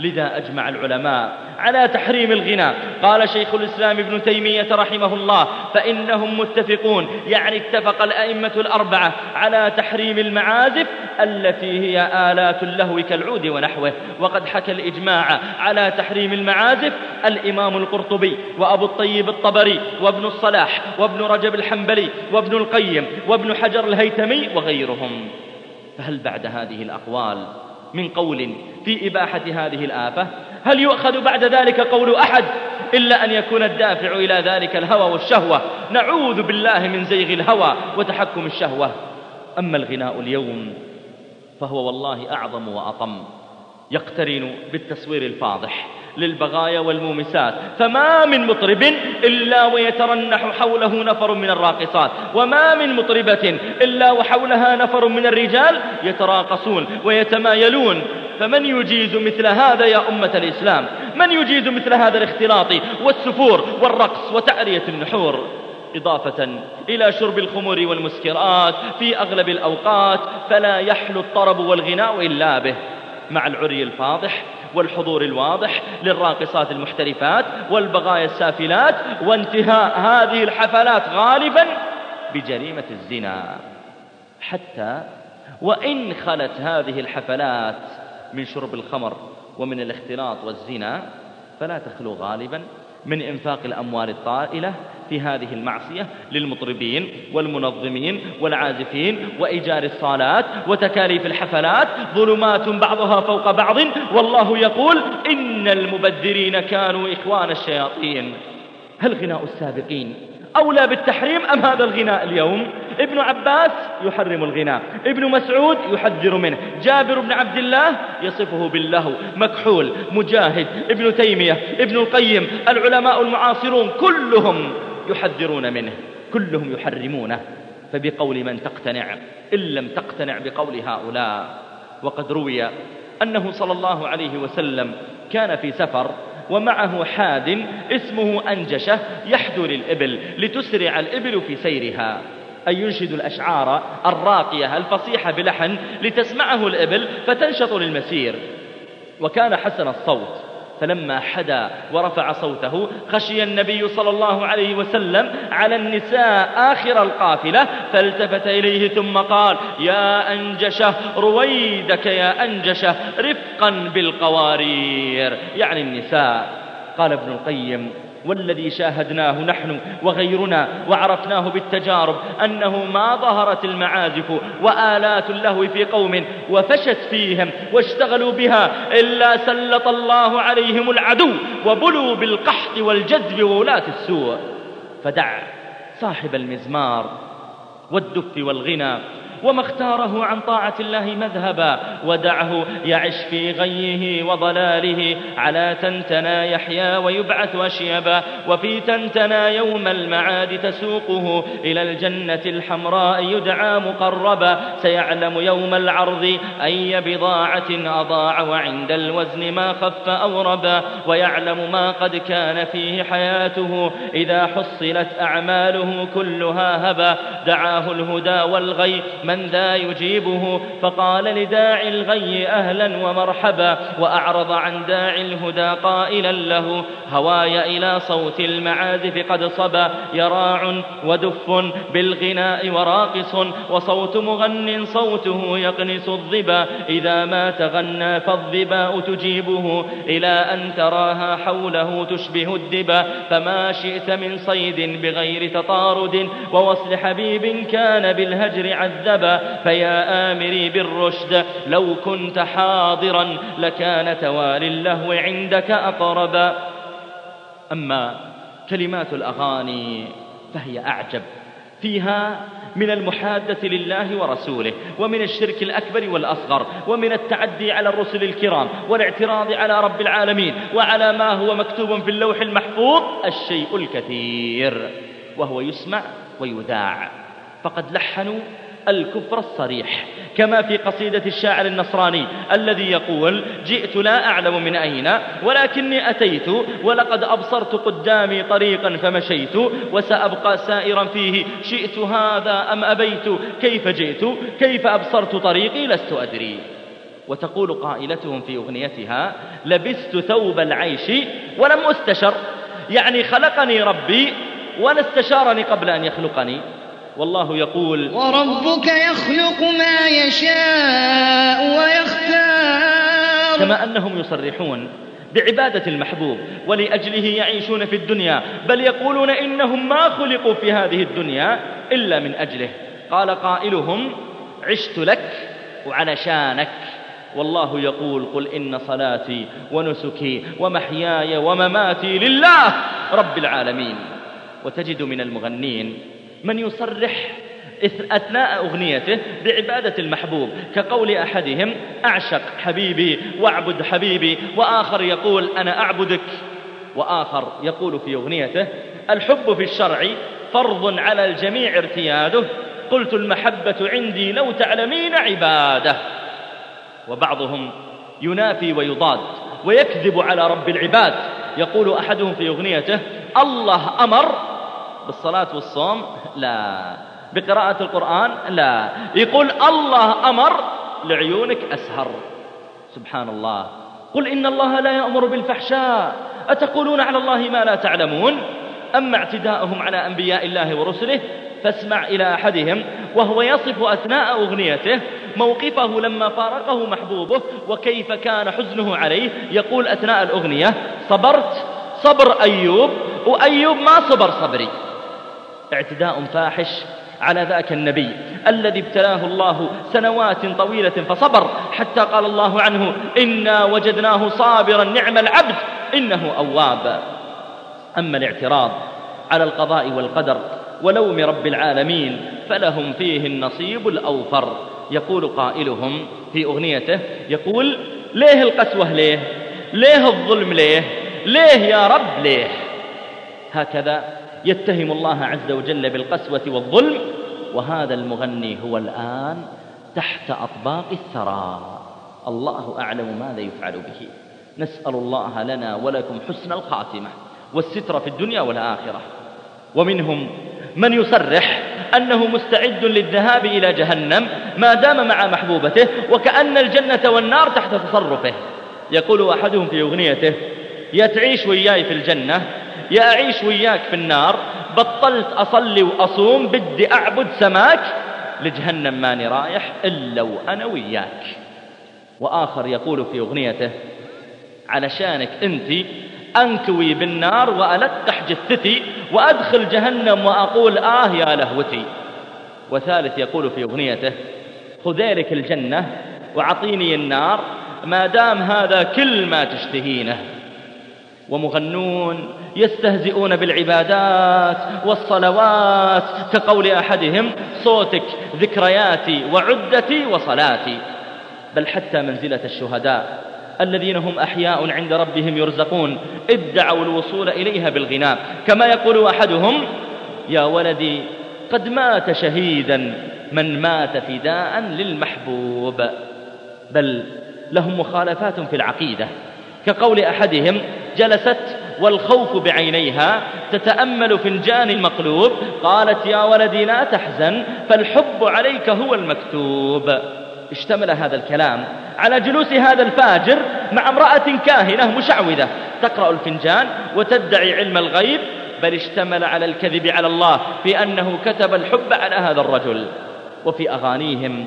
لذا أجمع العلماء على تحريم الغناء قال شيخ الإسلام ابن تيمية رحمه الله فإنهم متفقون يعني اتفق الأئمة الأربعة على تحريم المعازف التي هي آلات اللهو كالعود ونحوه. وقد حكى الإجماع على تحريم المعازف الإمام القرطبي وأبو الطيب الطبري وابن الصلاح وابن رجب الحنبلي وابن القيم وابن حجر الهيتمي وغيرهم. فهل بعد هذه الأقوال من قول في إباحة هذه الآفة هل يؤخذ بعد ذلك قول أحد؟ إلا أن يكون الدافع إلى ذلك الهوى والشهوة. نعوذ بالله من زيغ الهوى وتحكم الشهوة. أما الغناء اليوم فهو والله أعظم وأطم يقترن بالتصوير الفاضح. للبغايا والمومسات. فما من مطرب إلا ويترنح حوله نفر من الراقصات. وما من مطربة إلا وحولها نفر من الرجال يتراقصون ويتمايلون. فمن يجيز مثل هذا يا أمة الإسلام؟ من يجيز مثل هذا الاختلاط والسفور والرقص وتعرية النحور؟ إضافة إلى شرب الخمر والمسكرات في أغلب الأوقات فلا يحلو الطرب والغناء إلا به. مع العري الفاضح والحضور الواضح للراقصات المحترفات والبغايا السافلات وانتهاء هذه الحفلات غالبا بجريمة الزنا. حتى وإن خلت هذه الحفلات من شرب الخمر ومن الاختلاط والزنا فلا تخلو غالبا من إنفاق الأموال الطائلة في هذه المعصية للمطربين والمنظمين والعازفين وإيجار الصالات وتكاليف الحفلات ظلمات بعضها فوق بعض والله يقول إن المبذرين كانوا إخوان الشياطين. هل غناء السابقين أولى بالتحريم أم هذا الغناء اليوم؟ ابن عباس يحرم الغناء ابن مسعود يحذر منه جابر بن عبد الله يصفه باللهو مكحول مجاهد ابن تيمية ابن القيم العلماء المعاصرون كلهم يحذرون منه كلهم يحرمونه فبقول من تقتنع إن لم تقتنع بقول هؤلاء وقد روي أنه صلى الله عليه وسلم كان في سفر ومعه حاد اسمه أنجشة يحدو للإبل لتسرع الإبل في سيرها. أي ينشد الأشعار الراقية الفصيحة بلحن لتسمعه الإبل فتنشط للمسير. وكان حسن الصوت. فلما حدا ورفع صوته خشي النبي صلى الله عليه وسلم على النساء آخر القافلة فالتفت إليه ثم قال يا أنجشة رويدك يا أنجشة رفقا بالقوارير. يعني النساء قال ابن القيم والذي شاهدناه نحن وغيرنا وعرفناه بالتجارب أنه ما ظهرت المعازف وآلات اللهو في قوم وفشت فيهم واشتغلوا بها إلا سلط الله عليهم العدو وبلوا بالقحط والجذب وولاة السوء. فدع صاحب المزمار والدف والغنى وما اختاره عن طاعة الله مذهبا. ودعه يعش في غيه وضلاله على تنتنا يحيا ويبعث أشيبا وفي تنتنا يوم المعاد تسوقه إلى الجنة الحمراء يدعى مقربا. سيعلم يوم العرض أي بضاعة أضاع وعند الوزن ما خف أو ربا. ويعلم ما قد كان فيه حياته إذا حصلت أعماله كلها هبا. دعاه الهدى والغي من ذا يجيبه فقال لداعي الغي أهلا ومرحبا وأعرض عن داعي الهدى قائلا له هواي إلى صوت المعازف قد صبا يراع ودف بالغناء وراقص وصوت مغن صوته يقنس الظبا إذا ما تغنى فالظباء تجيبه إلى أن تراها حوله تشبه الدبا فما شئت من صيد بغير تطارد ووصل حبيب كان بالهجر عذبا فيا آمري بالرشد. لو كنت حاضرا لكان توالي اللهو عندك أقربا أما كلمات الأغاني فهي أعجب. فيها من المحادة لله ورسوله ومن الشرك الأكبر والأصغر ومن التعدي على الرسل الكرام والاعتراض على رب العالمين وعلى ما هو مكتوب في اللوح المحفوظ الشيء الكثير وهو يسمع ويذاع. فقد لحنوا الكفر الصريح كما في قصيدة الشاعر النصراني الذي يقول جئت لا أعلم من أين ولكني أتيت ولقد أبصرت قدامي طريقا فمشيت وسأبقى سائرا فيه شئت هذا أم أبيت كيف جئت كيف أبصرت طريقي لست أدري. وتقول قائلتهم في أغنيتها لبست ثوب العيش ولم أستشر يعني خلقني ربي ولا استشارني قبل أن يخلقني. والله يقول وربك يخلق ما يشاء ويختار. كما أنهم يصرحون بعبادة المحبوب ولأجله يعيشون في الدنيا بل يقولون إنهم ما خلقوا في هذه الدنيا إلا من أجله. قال قائلهم عشت لك وعلشانك والله يقول قل إن صلاتي ونسكي ومحياي ومماتي لله رب العالمين. وتجد من المغنين من يصرح أثناء أغنيته بعبادة المحبوب كقول أحدهم أعشق حبيبي وأعبد حبيبي وآخر يقول أنا أعبدك. وآخر يقول في أغنيته الحب في الشرع فرض على الجميع ارتياده قلت المحبة عندي لو تعلمين عبادة. وبعضهم ينافي ويضاد ويكذب على رب العباد. يقول أحدهم في أغنيته الله أمر بالصلاة والصوم؟ لا. بقراءة القرآن؟ لا. يقول الله أمر لعيونك أسهر. سبحان الله قل إن الله لا يأمر بالفحشاء. أتقولون على الله ما لا تعلمون؟ أما اعتداءهم على أنبياء الله ورسله فاسمع إلى أحدهم وهو يصف أثناء أغنيته موقفه لما فارقه محبوبه وكيف كان حزنه عليه. يقول أثناء الأغنية صبرت صبر أيوب وأيوب ما صبر صبري. اعتداء فاحش على ذاك النبي الذي ابتلاه الله سنوات طويلة فصبر حتى قال الله عنه إنا وجدناه صابرا نعم العبد إنه أواب. أما الاعتراض على القضاء والقدر ولوم رب العالمين فلهم فيه النصيب الأوفر. يقول قائلهم في أغنيته يقول ليه القسوة ليه؟ ليه الظلم ليه؟ ليه يا رب ليه؟ هكذا يتهم الله عز وجل بالقسوة والظلم وهذا المغني هو الآن تحت أطباق الثرى الله أعلم ماذا يفعل به. نسأل الله لنا ولكم حسن الخاتمة والستر في الدنيا والآخرة. ومنهم من يصرح أنه مستعد للذهاب إلى جهنم ما دام مع محبوبته وكأن الجنة والنار تحت تصرفه. يقول أحدهم في أغنيته يا تعيش وياي في الجنة يا أعيش وياك في النار بطلت أصلي وأصوم بدي أعبد سماك لجهنم ماني رايح إلا وأنا وياك. وآخر يقول في أغنيته علشانك أنت أنكوي بالنار وألقح جثتي وأدخل جهنم وأقول آه يا لهوتي. وثالث يقول في أغنيته خذيلك الجنة وعطيني النار ما دام هذا كل ما تشتهينه. ومغنون يستهزئون بالعبادات والصلوات كقول أحدهم صوتك ذكرياتي وعدتي وصلاتي. بل حتى منزلة الشهداء الذين هم أحياء عند ربهم يرزقون ادعوا الوصول إليها بالغناء. كما يقول أحدهم يا ولدي قد مات شهيدا من مات فداء للمحبوب. بل لهم مخالفات في العقيدة. كقول أحدهم جلست والخوف بعينيها تتأمل فنجان المقلوب. قالت يا ولدي لا تحزن فالحب عليك هو المكتوب. اشتمل هذا الكلام على جلوس هذا الفاجر مع امرأة كاهنة مشعوذة تقرأ الفنجان وتدعي علم الغيب. بل اشتمل على الكذب على الله في أنه كتب الحب على هذا الرجل. وفي أغانيهم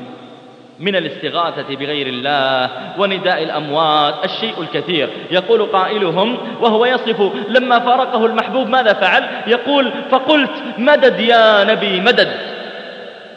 من الاستغاثة بغير الله ونداء الأموات الشيء الكثير. يقول قائلهم وهو يصف لما فارقه المحبوب ماذا فعل؟ يقول فقلت مدد يا نبي مدد.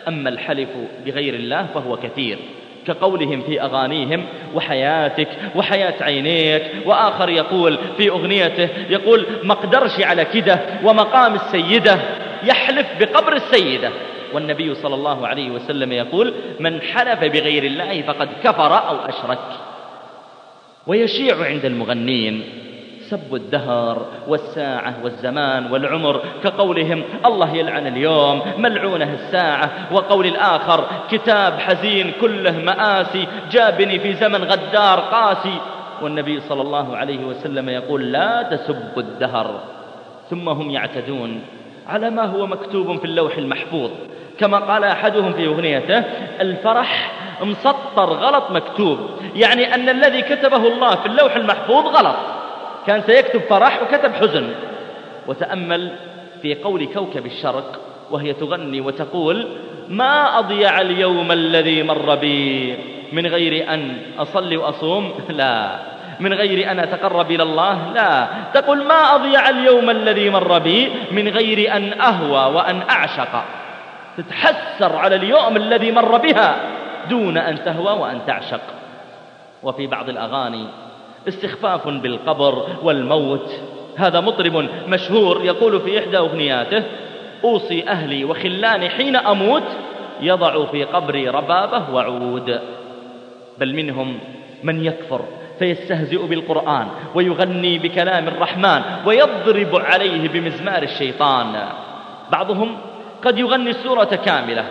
أما الحلف بغير الله فهو كثير. كقولهم في أغانيهم وحياتك وحياة عينيك وآخر يقول في أغنيته يقول مقدرش على كده ومقام السيدة يحلف بقبر السيدة. والنبي صلى الله عليه وسلم يقول من حلف بغير الله فقد كفر أو أشرك. ويشيع عند المغنين سب الدهر والساعة والزمان والعمر كقولهم الله يلعن اليوم ملعونة الساعة. وقول الآخر كتاب حزين كله مآسي جابني في زمن غدار قاسي. والنبي صلى الله عليه وسلم يقول لا تسبوا الدهر. ثم هم يعتدون على ما هو مكتوب في اللوح المحفوظ. كما قال أحدهم في أغنيته الفرح مسطر غلط مكتوب. يعني أن الذي كتبه الله في اللوح المحفوظ غلط. كان سيكتب فرح وكتب حزن. وتأمل في قول كوكب الشرق وهي تغني وتقول ما أضيع اليوم الذي مر بي من غير أن أصلي وأصوم؟ *laughs* لا. من غير أن أتقرب إلى الله؟ لا. تقول ما أضيع اليوم الذي مر بي من غير أن أهوى وأن أعشق. تتحسر على اليوم الذي مر بها دون أن تهوى وأن تعشق. وفي بعض الأغاني استخفاف بالقبر والموت. هذا مطرب مشهور يقول في إحدى أغنياته أوصي أهلي وخلاني حين أموت يضع في قبري ربابه وعود. بل منهم من يكفر فيستهزئ بالقرآن ويغني بكلام الرحمن ويضرب عليه بمزمار الشيطان. بعضهم قد يغني السورة كاملة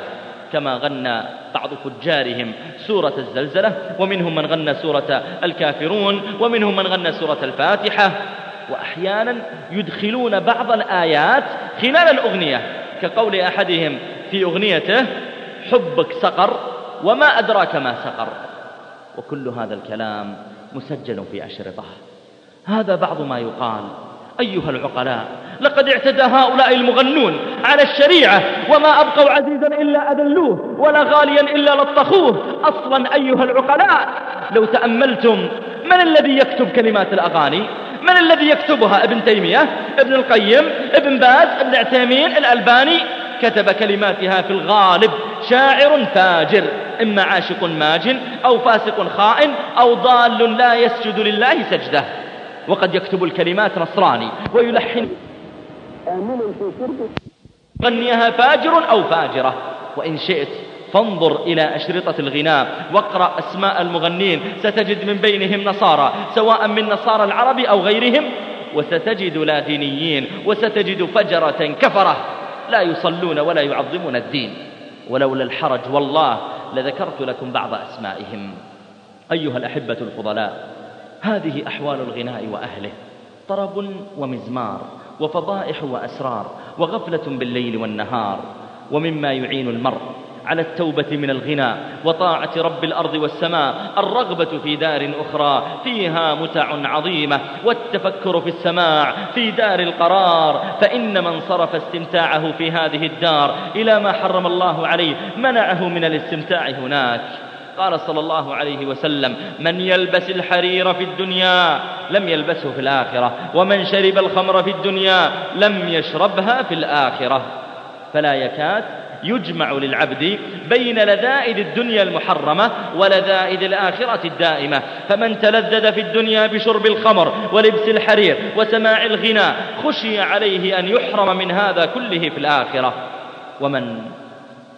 كما غنى بعض فجارهم سورة الزلزلة ومنهم من غنى سورة الكافرون ومنهم من غنى سورة الفاتحة. وأحيانا يدخلون بعض الآيات خلال الأغنية كقول أحدهم في أغنيته حبك سقر وما أدراك ما سقر. وكل هذا الكلام مسجل في أشرطة. هذا بعض ما يقال أيها العقلاء لقد اعتدى هؤلاء المغنون على الشريعة وما أبقوا عزيزا إلا أذلوه ولا غاليا إلا لطخوه. أصلا أيها العقلاء لو تأملتم من الذي يكتب كلمات الأغاني؟ من الذي يكتبها ابن تيمية ابن القيم ابن باز ابن عثيمين الألباني؟ كتب كلماتها في الغالب شاعر فاجر إما عاشق ماجن أو فاسق خائن أو ضال لا يسجد لله سجدة. وقد يكتب الكلمات نصراني ويلحن. غنيها فاجر أو فاجرة. وإن شئت فانظر إلى أشرطة الغناء واقرأ أسماء المغنين. ستجد من بينهم نصارى سواء من نصارى العرب أو غيرهم. وستجد لا دينيين وستجد فجرة كفرة. لا يصلون ولا يعظمون الدين. ولولا الحرج والله لذكرت لكم بعض أسمائهم. أيها الأحبة الفضلاء هذه أحوال الغناء وأهله طرب ومزمار وفضائح وأسرار وغفلة بالليل والنهار ومما يعين المرء على التوبة من الغنى وطاعة رب الأرض والسماء الرغبة في دار أخرى فيها متع عظيمة والتفكر في السماع في دار القرار فإن من صرف استمتاعه في هذه الدار إلى ما حرم الله عليه منعه من الاستمتاع هناك. قال صلى الله عليه وسلم من يلبس الحرير في الدنيا لم يلبسه في الآخرة ومن شرب الخمر في الدنيا لم يشربها في الآخرة. فلا يكاد يجمع للعبد بين لذائذ الدنيا المحرمة ولذائذ الآخرة الدائمة. فمن تلذذ في الدنيا بشرب الخمر ولبس الحرير وسماع الغناء خشي عليه أن يحرم من هذا كله في الآخرة. ومن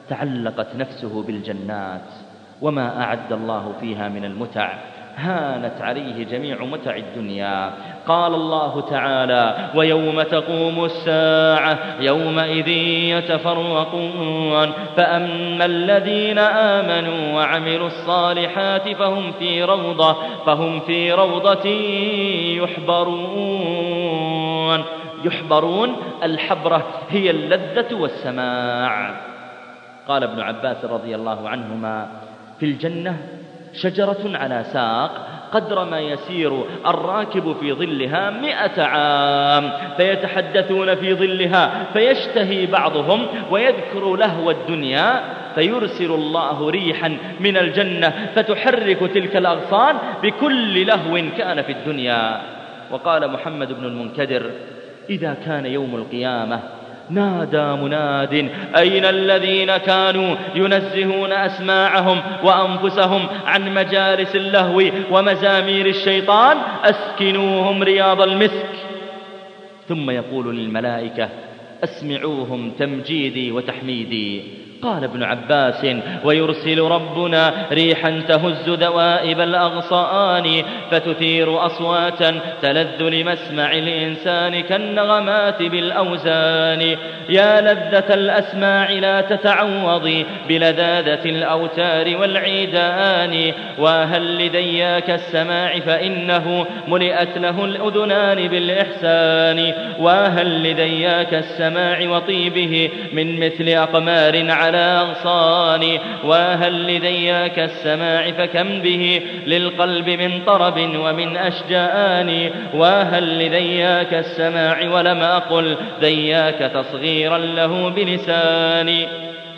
تعلقت نفسه بالجنات وما أعد الله فيها من المتع هانت عليه جميع متع الدنيا. قال الله تعالى ويوم تقوم الساعة يومئذ يتفرقون. فأما الذين آمنوا وعملوا الصالحات فهم في روضة فهم في روضة يحبرون. يحبرون الحبرة هي اللذة والسماع. قال ابن عباس رضي الله عنهما في الجنة شجرة على ساق قدر ما يسير الراكب في ظلها مئة عام فيتحدثون في ظلها فيشتهي بعضهم ويذكر لهو الدنيا فيرسل الله ريحا من الجنة فتحرك تلك الأغصان بكل لهو كان في الدنيا. وقال محمد بن المنكدر إذا كان يوم القيامة نادى مناد أين الذين كانوا ينزهون أسماعهم وأنفسهم عن مجالس اللهو ومزامير الشيطان؟ أسكنوهم رياض المسك. ثم يقول للملائكة أسمعوهم تمجيدي وتحميدي. قال ابن عباس ويرسل ربنا ريحا تهز ذوائب الأغصان فتثير أصواتا تلذ لمسمع الإنسان كالنغمات بالأوزان. يا لذة الأسماع لا تتعوضي بلذاذة الأوتار والعيدان. وهل لدياك السماع فإنه ملئت له الأذنان بالإحسان. وهل لدياك السماع وطيبه من مثل أقمار على على أغصاني وهل لدياك السماع فكم به للقلب من طرب ومن أشجاني. وهل لدياك السماع ولم أقل ذياك تصغيرا له بلساني.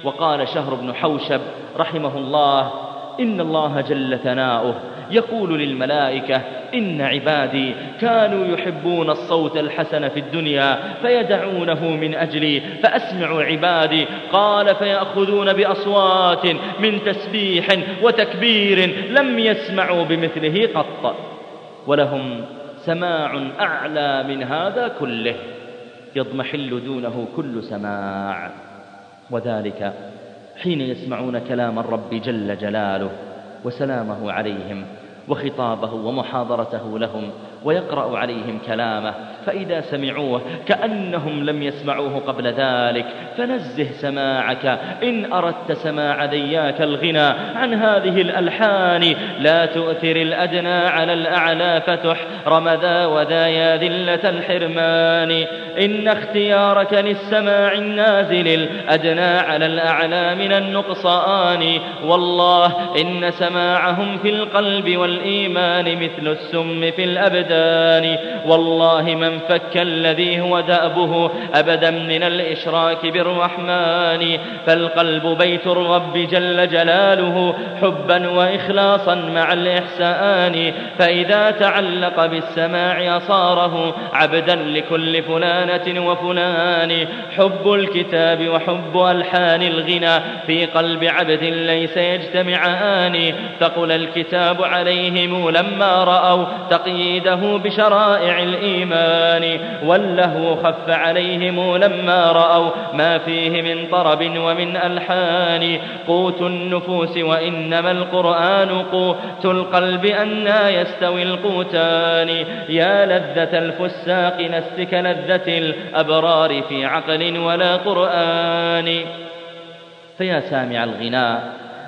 وقال شهر بن حوشب رحمه الله إن الله جل ثناؤه. يقول للملائكة إن عبادي كانوا يحبون الصوت الحسن في الدنيا فيدعونه من أجلي فأسمع عبادي. قال فيأخذون بأصوات من تسبيح وتكبير لم يسمعوا بمثله قط. ولهم سماع أعلى من هذا كله. يضمحل دونه كل سماع. وذلك حين يسمعون كلام الرب جل جلاله وسلامه عليهم وخطابه ومحاضرته لهم ويقرأ عليهم كلامه فإذا سمعوه كأنهم لم يسمعوه قبل ذلك فنزه سماعك إن أردت سماع ذياك الغنى عن هذه الألحان لا تؤثر الأدنى على الأعلى فتح رمذا وذا يا ذلة الحرمان. إن اختيارك للسماع النازل الأدنى على الأعلى من النقصان والله إن سماعهم في القلب والإيمان مثل السم في الأبدان. والله من فك الذي هو دأبه أبدا من الإشراك بالرحمن. فالقلب بيت الرب جل جلاله حبا وإخلاصا مع الإحسان. فإذا تعلق بالسماع أصاره عبدا لكل فلانة وفلان. حب الكتاب وحب ألحان الغنى في قلب عبد ليس يجتمعان. ثقل الكتاب عليهم لما رأوا تقييده بشرائع الإيمان واللهو خف عليهم لما رأوا ما فيه من طرب ومن ألحان. قوت النفوس وإنما القرآن قوت القلب أنا يستوي القوتان. يا لذة الفساق نستك لذة الأبرار في عقل ولا قرآن. فيا سامع الغناء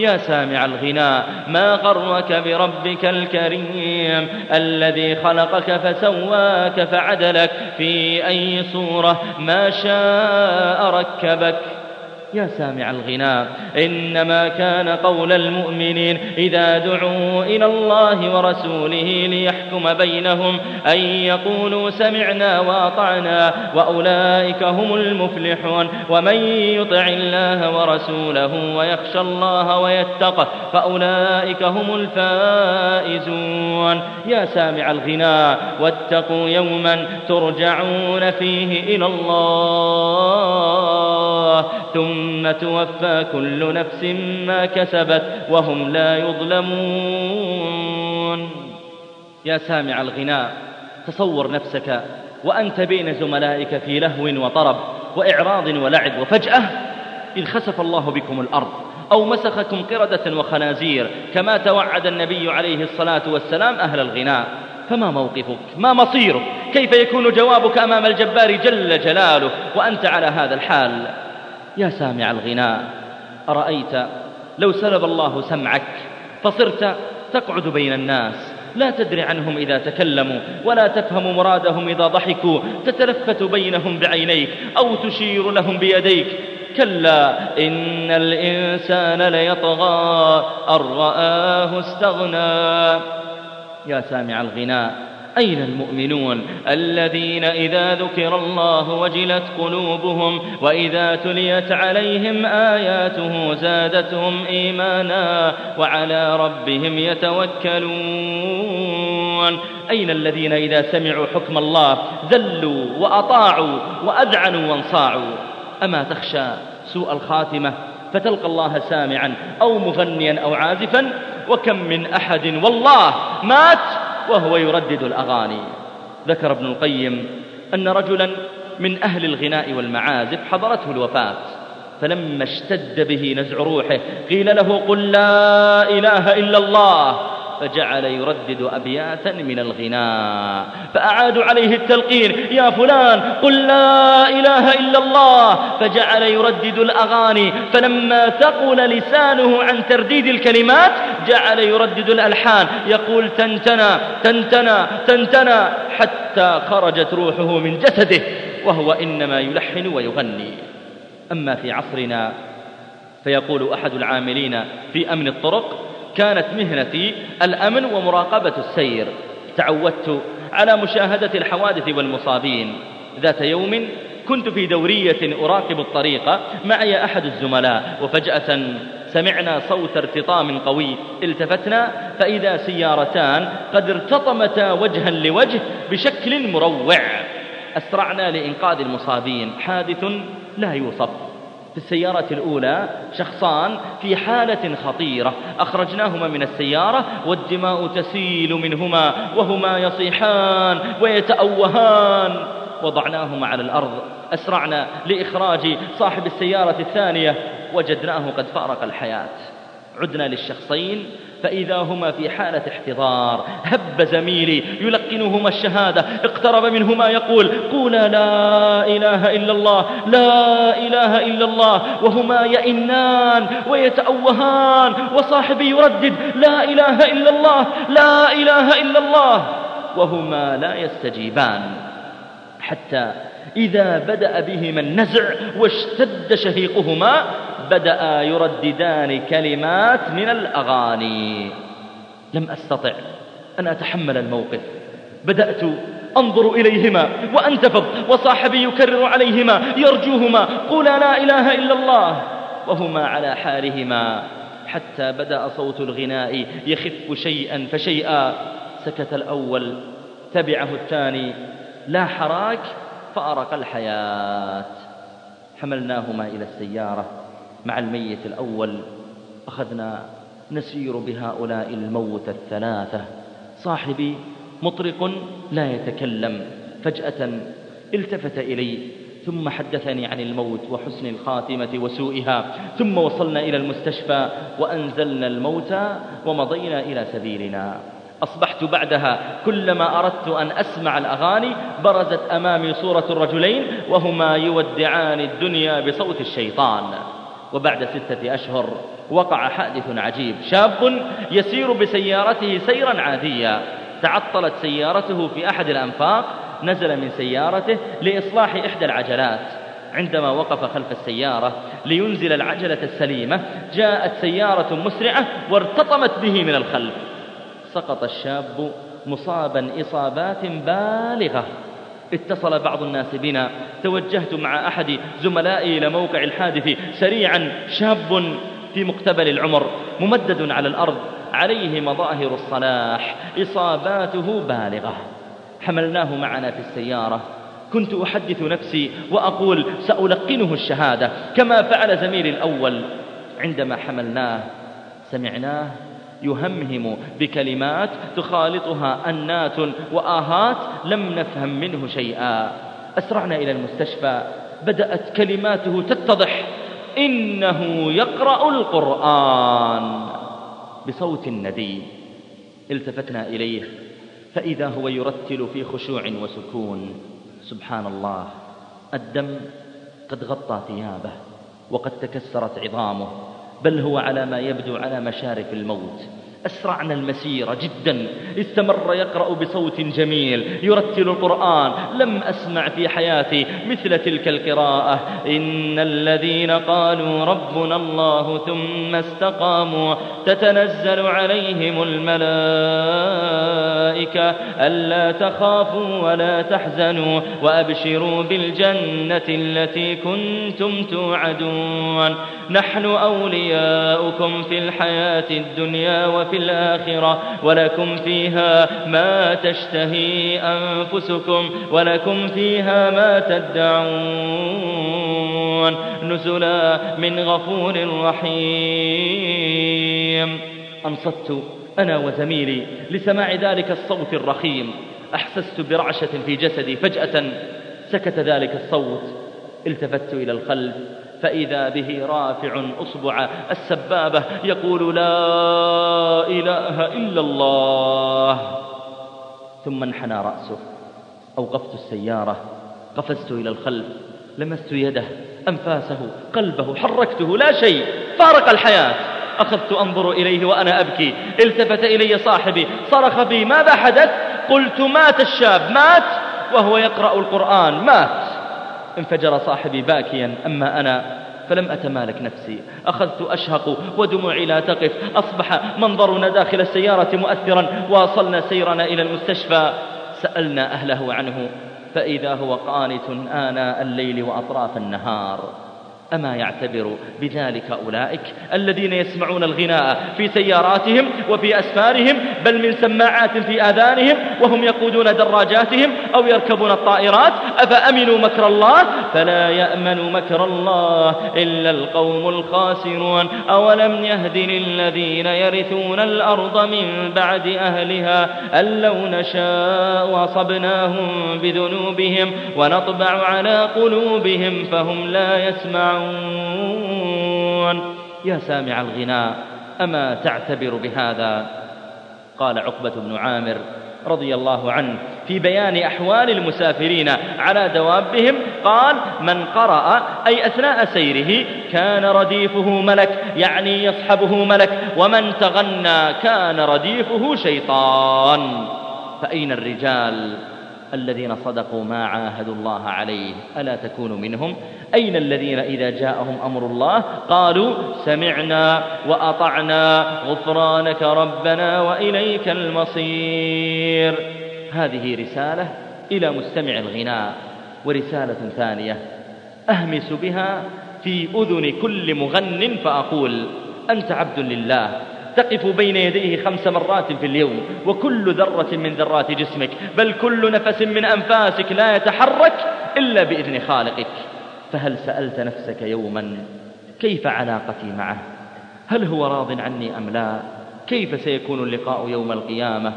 يا سامع الغناء ما غرك بربك الكريم؟ الذي خلقك فسواك فعدلك في أي صورة؟ ما شاء ركبك يا سامع الغناء. إنما كان قول المؤمنين إذا دعوا إلى الله ورسوله ليحكم بينهم أن يقولوا سمعنا وأطعنا وأولئك هم المفلحون. ومن يطع الله ورسوله ويخشى الله ويتقه فأولئك هم الفائزون. يا سامع الغناء واتقوا يوما ترجعون فيه إلى الله. ثم توفى كل نفس ما كسبت وهم لا يظلمون. يا سامع الغناء تصور نفسك وأنت بين زملائك في لهو وطرب وإعراض ولعب وفجأة إذ خسف الله بكم الأرض أو مسخكم قردة وخنازير كما توعد النبي عليه الصلاة والسلام أهل الغناء. فما موقفك؟ ما مصيرك؟ كيف يكون جوابك أمام الجبار جل جلاله؟ وأنت على هذا الحال. يا سامع الغناء أرأيت لو سلب الله سمعك فصرت تقعد بين الناس لا تدري عنهم إذا تكلموا ولا تفهم مرادهم إذا ضحكوا تتلفت بينهم بعينيك أو تشير لهم بيديك. كلا إن الإنسان ليطغى أن رآه استغنى. يا سامع الغناء أين المؤمنون الذين إذا ذكر الله وجلت قلوبهم وإذا تليت عليهم آياته زادتهم إيمانا وعلى ربهم يتوكلون أين الذين إذا سمعوا حكم الله ذلوا وأطاعوا وأذعنوا وانصاعوا أما تخشى سوء الخاتمة فتلقى الله سامعا أو مغنيا أو عازفا وكم من أحد والله مات وهو يردد الأغاني. ذكر ابن القيم أن رجلا من أهل الغناء والمعازف حضرته الوفاة فلما اشتد به نزع روحه قيل له قل لا إله إلا الله. فجعل يردد أبياتا من الغناء. فأعادوا عليه التلقين يا فلان قل لا إله إلا الله. فجعل يردد الأغاني. فلما ثقل لسانه عن ترديد الكلمات جعل يردد الألحان. يقول تنتنا تنتنا تنتنا حتى خرجت روحه من جسده وهو إنما يلحن ويغني. أما في عصرنا فيقول أحد العاملين في أمن الطرق كانت مهنتي الأمن ومراقبة السير. تعودت على مشاهدة الحوادث والمصابين. ذات يوم كنت في دورية أراقب الطريق معي أحد الزملاء وفجأة سمعنا صوت ارتطام قوي. التفتنا فإذا سيارتان قد ارتطمتا وجها لوجه بشكل مروع. أسرعنا لإنقاذ المصابين. حادث لا يوصف. في السيارة الأولى شخصان في حالة خطيرة. أخرجناهما من السيارة والدماء تسيل منهما وهما يصيحان ويتأوهان. وضعناهما على الأرض. أسرعنا لإخراج صاحب السيارة الثانية. وجدناه قد فارق الحياة. عدنا للشخصين. فإذا هما في حالة احتضار هب زميلي يلقنهما الشهادة اقترب منهما يقول قولا لا إله إلا الله لا إله إلا الله وهما يئنان ويتأوهان وصاحبي يردد لا إله إلا الله لا إله إلا الله. وهما لا يستجيبان. حتى إذا بدأ بهما النزع واشتد شهيقهما بدأ يرددان كلمات من الأغاني. لم أستطع أن أتحمل الموقف. بدأت أنظر إليهما وأنتفض وصاحبي يكرر عليهما يرجوهما قولا لا إله إلا الله وهما على حالهما. حتى بدأ صوت الغناء يخف شيئا فشيئا. سكت الأول تبعه الثاني. لا حراك فأرق الحياة. حملناهما إلى السيارة. مع الميت الأول أخذنا نسير بهؤلاء الموت الثلاثة. صاحبي مطرق لا يتكلم. فجأة التفت إلي ثم حدثني عن الموت وحسن الخاتمة وسوءها ثم وصلنا إلى المستشفى وأنزلنا الموتى ومضينا إلى سبيلنا. أصبحت بعدها كلما أردت أن أسمع الأغاني برزت أمامي صورة الرجلين وهما يودعان الدنيا بصوت الشيطان. وبعد ستة أشهر وقع حادث عجيب. شاب يسير بسيارته سيرا عاديا. تعطلت سيارته في أحد الأنفاق. نزل من سيارته لإصلاح إحدى العجلات. عندما وقف خلف السيارة لينزل العجلة السليمة جاءت سيارة مسرعة وارتطمت به من الخلف. سقط الشاب مصابا إصابات بالغة. اتصل بعض الناس بنا. توجهت مع أحد زملائي إلى موقع الحادث سريعا شاب في مقتبل العمر ممدد على الأرض عليه مظاهر الصلاح إصاباته بالغة. حملناه معنا في السيارة. كنت أحدث نفسي وأقول سألقنه الشهادة كما فعل زميلي الأول. عندما حملناه سمعناه يهمهم بكلمات تخالطها أنات وآهات لم نفهم منه شيئا. أسرعنا إلى المستشفى. بدأت كلماته تتضح. إنه يقرأ القرآن. بصوت ندي التفتنا إليه. فإذا هو يرتل في خشوع وسكون. سبحان الله. الدم قد غطى ثيابه وقد تكسرت عظامه. بل هو على ما يبدو على مشارف الموت. أسرعنا المسيرة جدا. استمر يقرأ بصوت جميل يرتل القرآن. لم أسمع في حياتي مثل تلك القراءة. إن الذين قالوا ربنا الله ثم استقاموا تتنزل عليهم الملائكة. ألا تخافوا ولا تحزنوا وأبشروا بالجنة التي كنتم توعدون. نحن أولياؤكم في الحياة الدنيا وفي الآخرة ولكم فيها ما تشتهي أنفسكم ولكم فيها ما تدعون نزلا من غفور رحيم. أنصت أنا وزميلي لسماع ذلك الصوت الرخيم. أحسست برعشة في جسدي فجأة. سكت ذلك الصوت. التفت إلى الخلف فإذا به رافع أصبع السبابة يقول لا إله إلا الله. ثم انحنى رأسه. أوقفت السيارة. قفزت إلى الخلف. لمست يده. أنفاسه. قلبه. حركته. لا شيء. فارق الحياة. أخذت أنظر إليه وأنا أبكي. التفت إلي صاحبي. صرخ بي. ماذا حدث؟ قلت مات الشاب. مات. وهو يقرأ القرآن. مات. انفجر صاحبي باكيا أما أنا فلم أتمالك نفسي. أخذت أشهق ودموعي لا تقف. أصبح منظرنا داخل السيارة مؤثرا. واصلنا سيرنا إلى المستشفى. سألنا أهله عنه. فإذا هو قانت آناء الليل وأطراف النهار. أما يعتبر بذلك أولئك الذين يسمعون الغناء في سياراتهم وفي أسفارهم بل من سماعات في آذانهم وهم يقودون دراجاتهم أو يركبون الطائرات أفأمنوا مكر الله؟ فلا يأمن مكر الله إلا القوم الخاسرون. أولم يهد للذين يرثون الأرض من بعد أهلها أن لو نشاء وصبناهم بذنوبهم ونطبع على قلوبهم فهم لا يسمعون. يسمعون يا سامع الغناء أما تعتبر بهذا؟ قال عقبة بن عامر رضي الله عنه في بيان أحوال المسافرين على دوابهم قال من قرأ أي أثناء سيره كان رديفه ملك يعني يصحبه ملك ومن تغنى كان رديفه شيطان. فأين الرجال؟ الذين صدقوا ما عاهدوا الله عليه ألا تكون منهم؟ أين الذين إذا جاءهم أمر الله قالوا سمعنا وأطعنا غفرانك ربنا وإليك المصير؟ هذه رسالة إلى مستمع الغناء ورسالة ثانية أهمس بها في أذن كل مغن فأقول أنت عبد لله. تقف بين يديه خمس مرات في اليوم وكل ذرة من ذرات جسمك بل كل نفس من أنفاسك لا يتحرك إلا بإذن خالقك. فهل سألت نفسك يوما كيف علاقتي معه؟ هل هو راض عني أم لا؟ كيف سيكون اللقاء يوم القيامة؟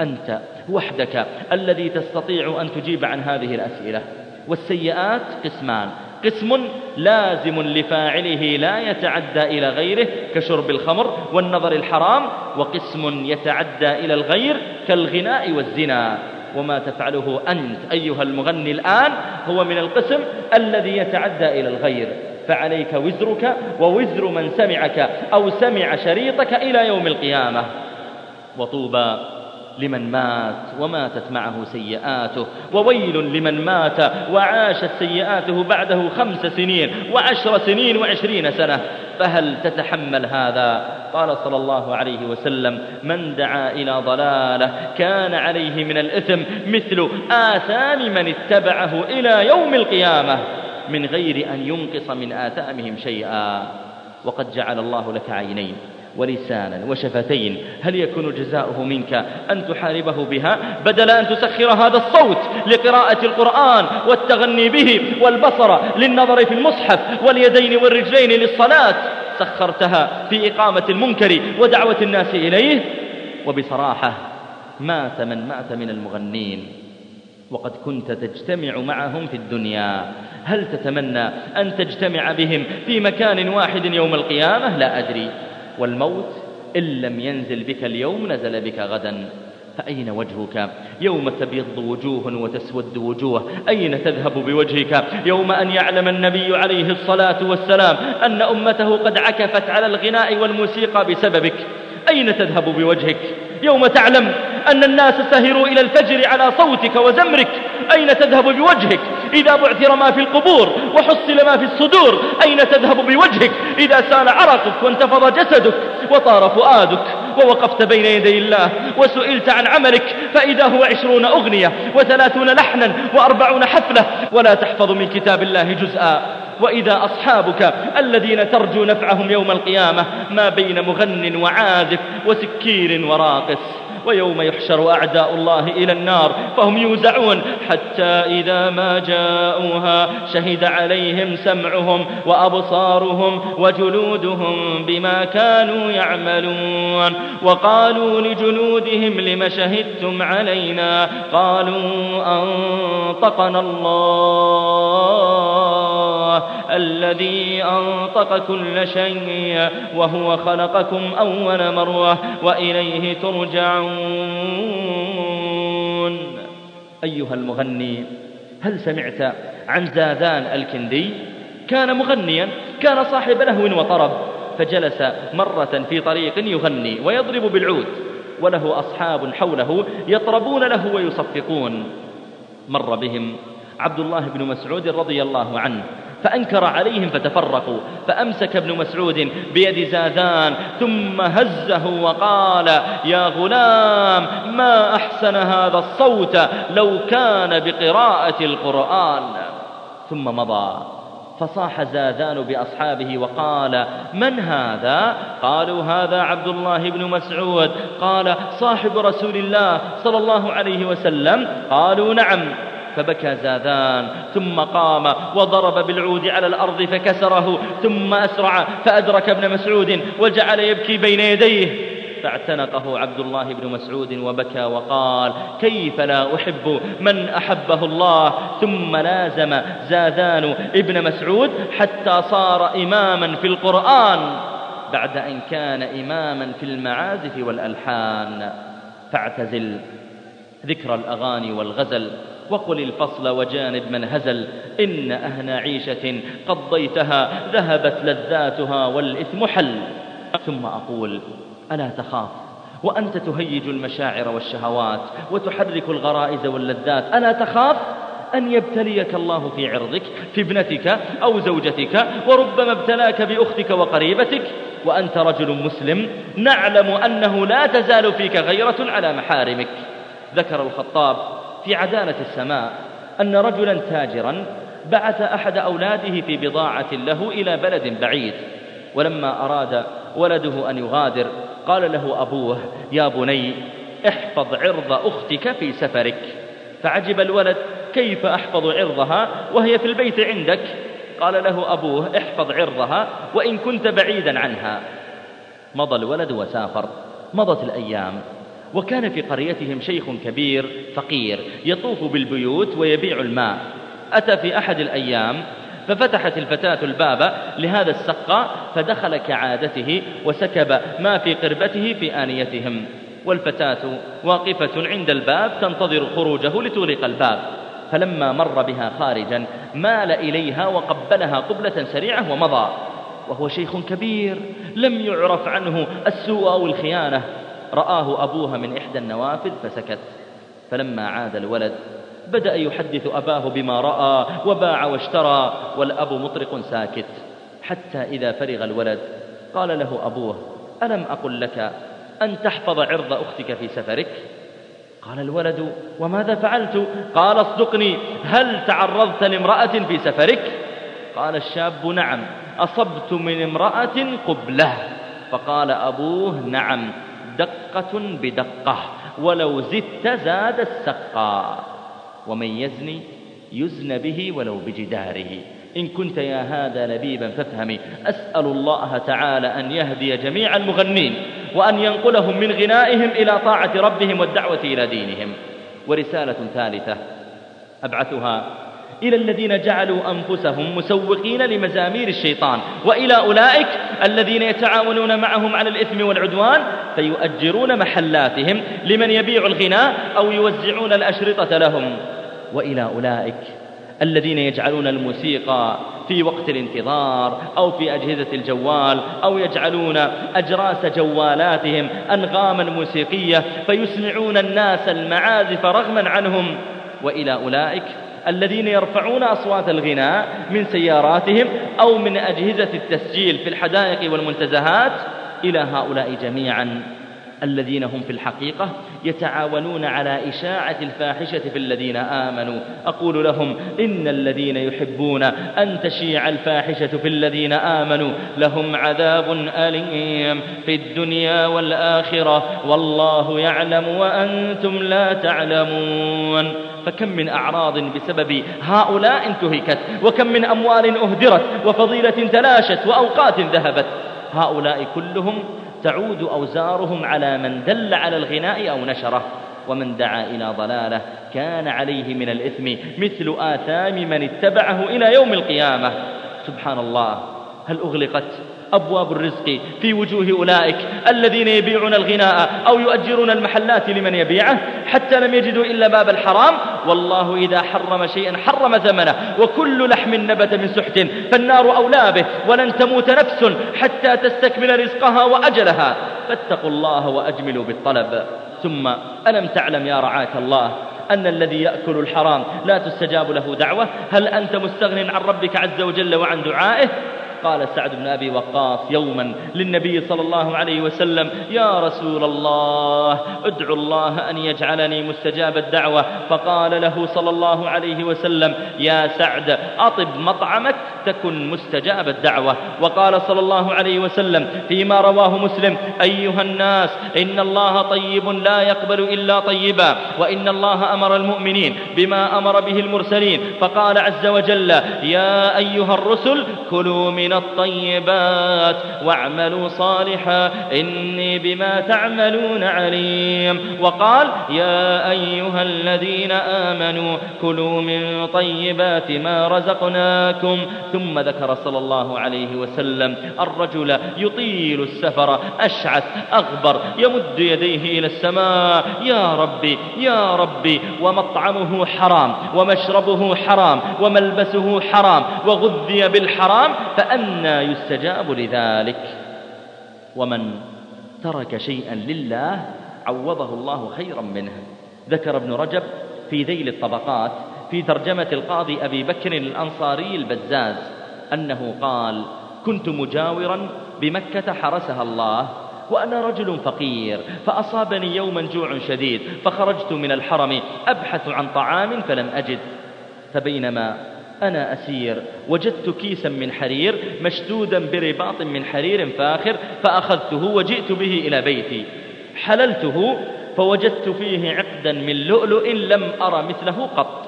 أنت وحدك الذي تستطيع أن تجيب عن هذه الأسئلة. والسيئات قسمان قسم لازم لفاعله لا يتعدى إلى غيره كشرب الخمر والنظر الحرام وقسم يتعدى إلى الغير كالغناء والزنا. وما تفعله أنت أيها المغني الآن هو من القسم الذي يتعدى إلى الغير. فعليك وزرك ووزر من سمعك أو سمع شريطك إلى يوم القيامة. وطوبى. لمن مات وماتت معه سيئاته وويل لمن مات وعاشت سيئاته بعده خمس سنين وعشر سنين وعشرين سنة فهل تتحمل هذا؟ قال صلى الله عليه وسلم من دعا إلى ضلالة كان عليه من الإثم مثل آثام من اتبعه إلى يوم القيامة من غير أن ينقص من آثامهم شيئا وقد جعل الله لك عينين. ولسانا وشفتين. هل يكون جزاؤه منك أن تحاربه بها بدل أن تسخر هذا الصوت لقراءة القرآن والتغني به والبصر للنظر في المصحف واليدين والرجلين للصلاة؟ سخرتها في إقامة المنكر ودعوة الناس إليه؟ وبصراحة مات من مات من المغنين. وقد كنت تجتمع معهم في الدنيا. هل تتمنى أن تجتمع بهم في مكان واحد يوم القيامة؟ لا أدري. والموت إن لم ينزل بك اليوم نزل بك غدا. فأين وجهك؟ يوم تبيض وجوه وتسود وجوه أين تذهب بوجهك؟ يوم أن يعلم النبي عليه الصلاة والسلام أن أمته قد عكفت على الغناء والموسيقى بسببك أين تذهب بوجهك؟ يوم تعلم أن الناس سهروا إلى الفجر على صوتك وزمرك. أين تذهب بوجهك؟ إذا بعثر ما في القبور وحصل ما في الصدور أين تذهب بوجهك؟ إذا سال عرقك وانتفض جسدك وطار فؤادك ووقفت بين يدي الله وسئلت عن عملك فإذا هو عشرون أغنية وثلاثون لحنا وأربعون حفلة ولا تحفظ من كتاب الله جزءا. وإذا أصحابك الذين ترجو نفعهم يوم القيامة ما بين مغن وعازف وسكير وراقص ويوم يحشر أعداء الله إلى النار فهم يوزعون حتى إذا ما جاءوها شهد عليهم سمعهم وأبصارهم وجلودهم بما كانوا يعملون وقالوا لجلودهم لم شهدتم علينا قالوا أنطقنا الله الذي أنطق كل شيء وهو خلقكم أول مرة وإليه ترجعون. أيها المغني هل سمعت عن زاذان الكندي؟ كان مغنيا كان صاحب لهو وطرب فجلس مرة في طريق يغني ويضرب بالعود وله أصحاب حوله يطربون له ويصفقون. مر بهم عبد الله بن مسعود رضي الله عنه فأنكر عليهم فتفرقوا. فأمسك ابن مسعود بيد زادان ثم هزه وقال يا غلام ما أحسن هذا الصوت لو كان بقراءة القرآن. ثم مضى. فصاح زادان بأصحابه وقال من هذا؟ قالوا هذا عبد الله بن مسعود. قال صاحب رسول الله صلى الله عليه وسلم. قالوا نعم. فبكى زاذان ثم قام وضرب بالعود على الأرض فكسره ثم أسرع فأدرك ابن مسعود وجعل يبكي بين يديه. فاعتنقه عبد الله بن مسعود وبكى وقال كيف لا أحب من أحبه الله؟ ثم لازم زاذان ابن مسعود حتى صار إماما في القرآن بعد أن كان إماما في المعازف والألحان. فاعتزل ذكر الأغاني والغزل. وقل الفصل وجانب من هزل. إن أهن عيشة قضيتها ذهبت لذاتها والإثم حل. ثم أقول ألا تخاف وأنت تهيج المشاعر والشهوات وتحرك الغرائز واللذات. ألا تخاف أن يبتليك الله في عرضك في ابنتك أو زوجتك وربما ابتلاك بأختك وقريبتك. وأنت رجل مسلم نعلم أنه لا تزال فيك غيرة على محارمك. ذكر الخطاب في عدالة السماء أن رجلا تاجرا بعث أحد أولاده في بضاعة له إلى بلد بعيد ولما أراد ولده أن يغادر قال له أبوه يا بني احفظ عرض أختك في سفرك. فعجب الولد كيف أحفظ عرضها وهي في البيت عندك؟ قال له أبوه احفظ عرضها وإن كنت بعيدا عنها. مضى الولد وسافر مضت الأيام وكان في قريتهم شيخ كبير فقير يطوف بالبيوت ويبيع الماء. أتى في أحد الأيام ففتحت الفتاة الباب لهذا السقا فدخل كعادته وسكب ما في قربته في آنيتهم. والفتاة واقفة عند الباب تنتظر خروجه لتغلق الباب. فلما مر بها خارجا مال إليها وقبلها قبلة سريعة ومضى. وهو شيخ كبير لم يعرف عنه السوء أو الخيانة. رآه أبوها من إحدى النوافذ فسكت. فلما عاد الولد بدأ يحدث أباه بما رأى وباع واشترى والأب مطرق ساكت. حتى إذا فرغ الولد قال له أبوه ألم أقل لك أن تحفظ عرض أختك في سفرك؟ قال الولد وماذا فعلت؟ قال اصدقني هل تعرضت لامرأة في سفرك؟ قال الشاب نعم أصبت من امرأة قبلة. فقال أبوه نعم. دقة بدقة ولو زدت زاد السقا. ومن يزني يزن به ولو بجداره. إن كنت يا هذا لبيبا فافهمي أسأل الله تعالى أن يهدي جميع المغنين وأن ينقلهم من غنائهم إلى طاعة ربهم والدعوة إلى دينهم. ورسالة ثالثة أبعثها إلى الذين جعلوا أنفسهم مسوقين لمزامير الشيطان وإلى أولئك الذين يتعاونون معهم على الإثم والعدوان فيؤجرون محلاتهم لمن يبيع الغناء أو يوزعون الأشرطة لهم. وإلى أولئك الذين يجعلون الموسيقى في وقت الانتظار أو في أجهزة الجوال أو يجعلون أجراس جوالاتهم أنغاما موسيقية فيسمعون الناس المعازف رغما عنهم. وإلى أولئك الذين يرفعون أصوات الغناء من سياراتهم أو من أجهزة التسجيل في الحدائق والمنتزهات إلى هؤلاء جميعا. الذين هم في الحقيقة يتعاونون على إشاعة الفاحشة في الذين آمنوا. أقول لهم إن الذين يحبون أن تشيع الفاحشة في الذين آمنوا لهم عذاب أليم في الدنيا والآخرة والله يعلم وأنتم لا تعلمون. فكم من أعراض بسبب هؤلاء انتهكت وكم من أموال أهدرت وفضيلة تلاشت وأوقات ذهبت. هؤلاء كلهم تعود أوزارهم على من دل على الغناء أو نشره ومن دعا إلى ضلاله كان عليه من الإثم مثل آثام من اتبعه إلى يوم القيامة. سبحان الله هل أغلقت أبواب الرزق في وجوه أولئك الذين يبيعون الغناء أو يؤجرون المحلات لمن يبيعه؟ حتى لم يجدوا إلا باب الحرام والله إذا حرم شيئا حرم ثمنه وكل لحم نبت من سحت فالنار أولى به ولن تموت نفس حتى تستكمل رزقها وأجلها. فاتقوا الله وأجملوا بالطلب. ثم ألم تعلم يا رعاك الله أن الذي يأكل الحرام لا تستجاب له دعوة؟ هل أنت مستغن عن ربك عز وجل وعن دعائه؟ قال سعد بن أبي وقاص يوما للنبي صلى الله عليه وسلم يا رسول الله ادعو الله أن يجعلني مستجاب الدعوة. فقال له صلى الله عليه وسلم يا سعد أطب مطعمك تكن مستجاب الدعوة. وقال صلى الله عليه وسلم فيما رواه مسلم أيها الناس إن الله طيب لا يقبل إلا طيبا وإن الله أمر المؤمنين بما أمر به المرسلين. فقال عز وجل يا أيها الرسل كلوا من الطيبات واعملوا صالحا إني بما تعملون عليم. وقال يا أيها الذين آمنوا كلوا من طيبات ما رزقناكم. ثم ذكر صلى الله عليه وسلم الرجل يطيل السفر أشعث أغبر يمد يديه إلى السماء. يا ربي يا ربي ومطعمه حرام ومشربه حرام وملبسه حرام وغذي بالحرام فأنى يستجاب لذلك. ومن ترك شيئا لله عوضه الله خيرا منه. ذكر ابن رجب في ذيل الطبقات في ترجمة القاضي أبي بكر الأنصاري البزاز أنه قال كنت مجاورا بمكة حرسها الله وأنا رجل فقير فأصابني يوما جوع شديد فخرجت من الحرم أبحث عن طعام فلم أجد. فبينما أنا أسير. وجدت كيسا من حرير مشدودا برباط من حرير فاخر فأخذته وجئت به إلى بيتي. حللته فوجدت فيه عقدا من لؤلؤ لم أر مثله قط.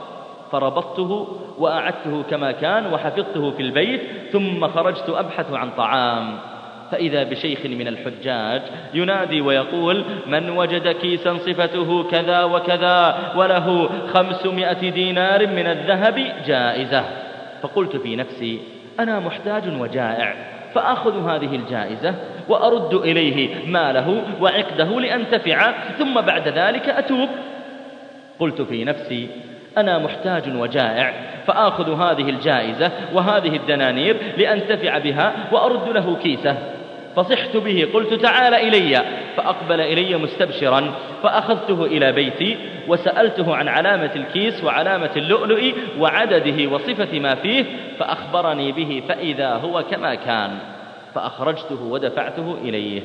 فربطته وأعدته كما كان وحفظته في البيت ثم خرجت أبحث عن طعام. فإذا بشيخ من الحجاج ينادي ويقول من وجد كيسا صفته كذا وكذا وله خمسمائة دينار من الذهب جائزة. فقلت في نفسي أنا محتاج وجائع فأخذ هذه الجائزة وأرد إليه ماله وعقده لأنتفع ثم بعد ذلك أتوب. قلت في نفسي أنا محتاج وجائع فآخذ هذه الجائزة وهذه الدنانير لأنتفع بها وأرد له كيسة. فصحت به قلت تعال إلي. فأقبل إلي مستبشرا فأخذته إلى بيتي وسألته عن علامة الكيس وعلامة اللؤلؤ وعدده وصفة ما فيه فأخبرني به فإذا هو كما كان. فأخرجته ودفعته إليه.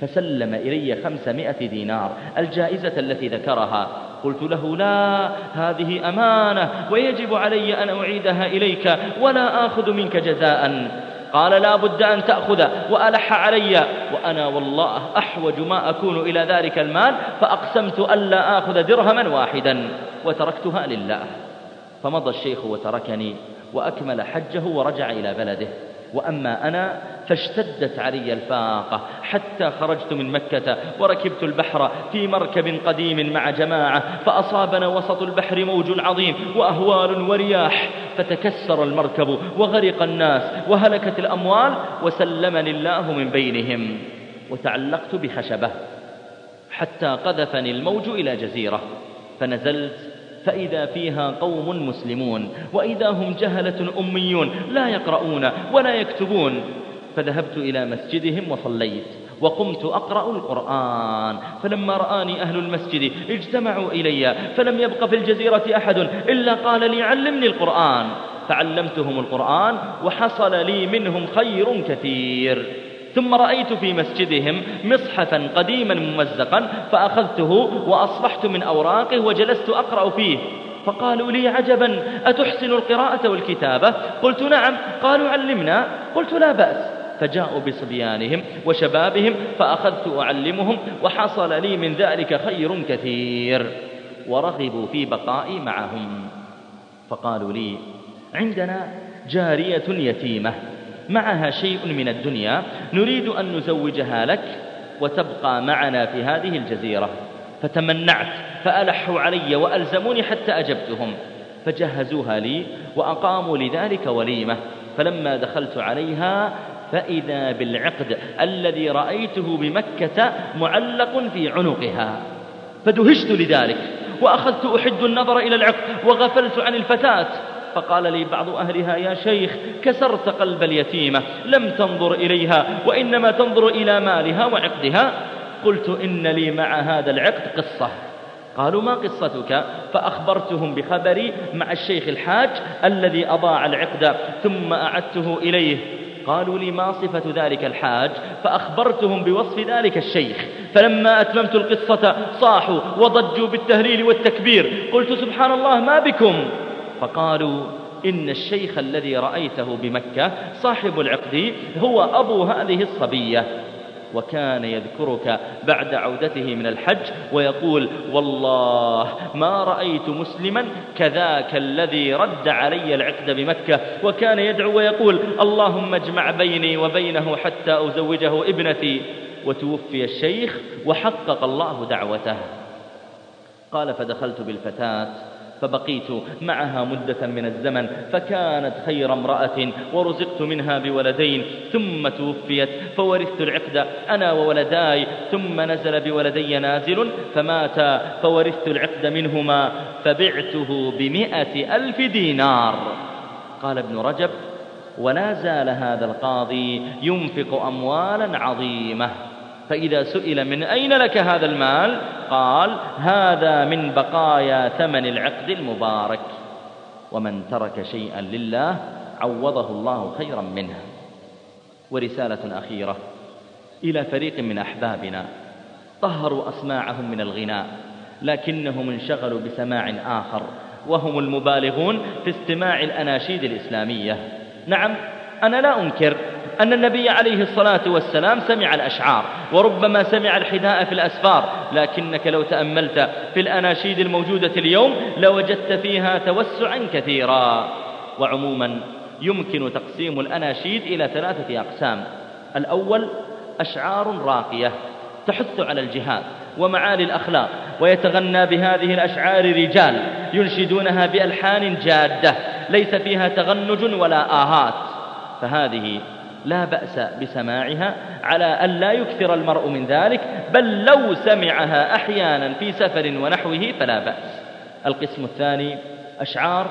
فسلم إلي خمسمائة دينار الجائزة التي ذكرها. قلت له لا هذه أمانة ويجب علي أن أعيدها إليك ولا آخذ منك جزاء. قال لا بد أن تأخذ وألح علي وأنا والله أحوج ما أكون إلى ذلك المال فأقسمت ألا آخذ درهما واحدا وتركتها لله. فمضى الشيخ وتركني وأكمل حجه ورجع إلى بلده. وأما أنا فاشتدت علي الفاقة حتى خرجت من مكة وركبت البحر في مركب قديم مع جماعة فأصابنا وسط البحر موج عظيم وأهوال ورياح فتكسر المركب وغرق الناس وهلكت الأموال وسلمني الله من بينهم وتعلقت بخشبة حتى قذفني الموج إلى جزيرة فنزلت فإذا فيها قوم مسلمون وإذا هم جهلة أميون لا يقرؤون ولا يكتبون فذهبت إلى مسجدهم وصليت وقمت أقرأ القرآن فلما رآني أهل المسجد اجتمعوا إلي فلم يبق في الجزيرة أحد إلا قال لي علمني القرآن فعلمتهم القرآن وحصل لي منهم خير كثير ثم رأيت في مسجدهم مصحفا قديما ممزقا فأخذته وأصبحت من أوراقه وجلست أقرأ فيه. فقالوا لي عجبا أتحسن القراءة والكتابة؟ قلت نعم. قالوا علمنا. قلت لا بأس. فجاءوا بصبيانهم وشبابهم فأخذت أعلمهم وحصل لي من ذلك خير كثير. ورغبوا في بقائي معهم. فقالوا لي عندنا جارية يتيمة. معها شيء من الدنيا نريد أن نزوجها لك وتبقى معنا في هذه الجزيرة. فتمنعت فألحوا علي وألزموني حتى أجبتهم. فجهزوها لي وأقاموا لذلك وليمة. فلما دخلت عليها فإذا بالعقد الذي رأيته بمكة معلق في عنقها. فدهشت لذلك وأخذت أحد النظر إلى العقد وغفلت عن الفتاة. فقال لي بعض أهلها يا شيخ كسرت قلب اليتيمة لم تنظر إليها وإنما تنظر إلى مالها وعقدها. قلت إن لي مع هذا العقد قصة. قالوا ما قصتك؟ فأخبرتهم بخبري مع الشيخ الحاج الذي أضاع العقد ثم أعدته إليه. قالوا لي ما صفة ذلك الحاج؟ فأخبرتهم بوصف ذلك الشيخ. فلما أتممت القصة صاحوا وضجوا بالتهليل والتكبير. قلت سبحان الله ما بكم؟ فقالوا إن الشيخ الذي رأيته بمكة صاحب العقد هو أبو هذه الصبية. وكان يذكرك بعد عودته من الحج ويقول والله ما رأيت مسلما كذاك الذي رد علي العقد بمكة. وكان يدعو ويقول اللهم اجمع بيني وبينه حتى أزوجه ابنتي. وتوفي الشيخ وحقق الله دعوته. قال فدخلت بالفتاة فبقيت معها مدة من الزمن فكانت خير امرأة ورزقت منها بولدين ثم توفيت فورثت العقد أنا وولداي ثم نزل بولدي نازل فمات فورثت العقد منهما فبعته بمئة ألف دينار. قال ابن رجب ولا زال هذا القاضي ينفق أموالا عظيمة. فإذا سئل من أين لك هذا المال؟ قال هذا من بقايا ثمن العقد المبارك. ومن ترك شيئا لله عوضه الله خيرا منه. ورسالة أخيرة. إلى فريق من أحبابنا. طهروا أسماعهم من الغناء لكنهم انشغلوا بسماع آخر وهم المبالغون في استماع الأناشيد الإسلامية. نعم أنا لا أنكر أن النبي عليه الصلاة والسلام سمع الأشعار وربما سمع الحداء في الأسفار. لكنك لو تأملت في الأناشيد الموجودة اليوم لوجدت فيها توسعا كثيرا. وعموما يمكن تقسيم الأناشيد إلى ثلاثة أقسام. الأول أشعار راقية تحث على الجهاد ومعالي الأخلاق ويتغنى بهذه الأشعار رجال ينشدونها بألحان جادة ليس فيها تغنج ولا آهات. فهذه لا بأس بسماعها على أن لا يكثر المرء من ذلك بل لو سمعها أحيانا في سفر ونحوه فلا بأس. القسم الثاني أشعار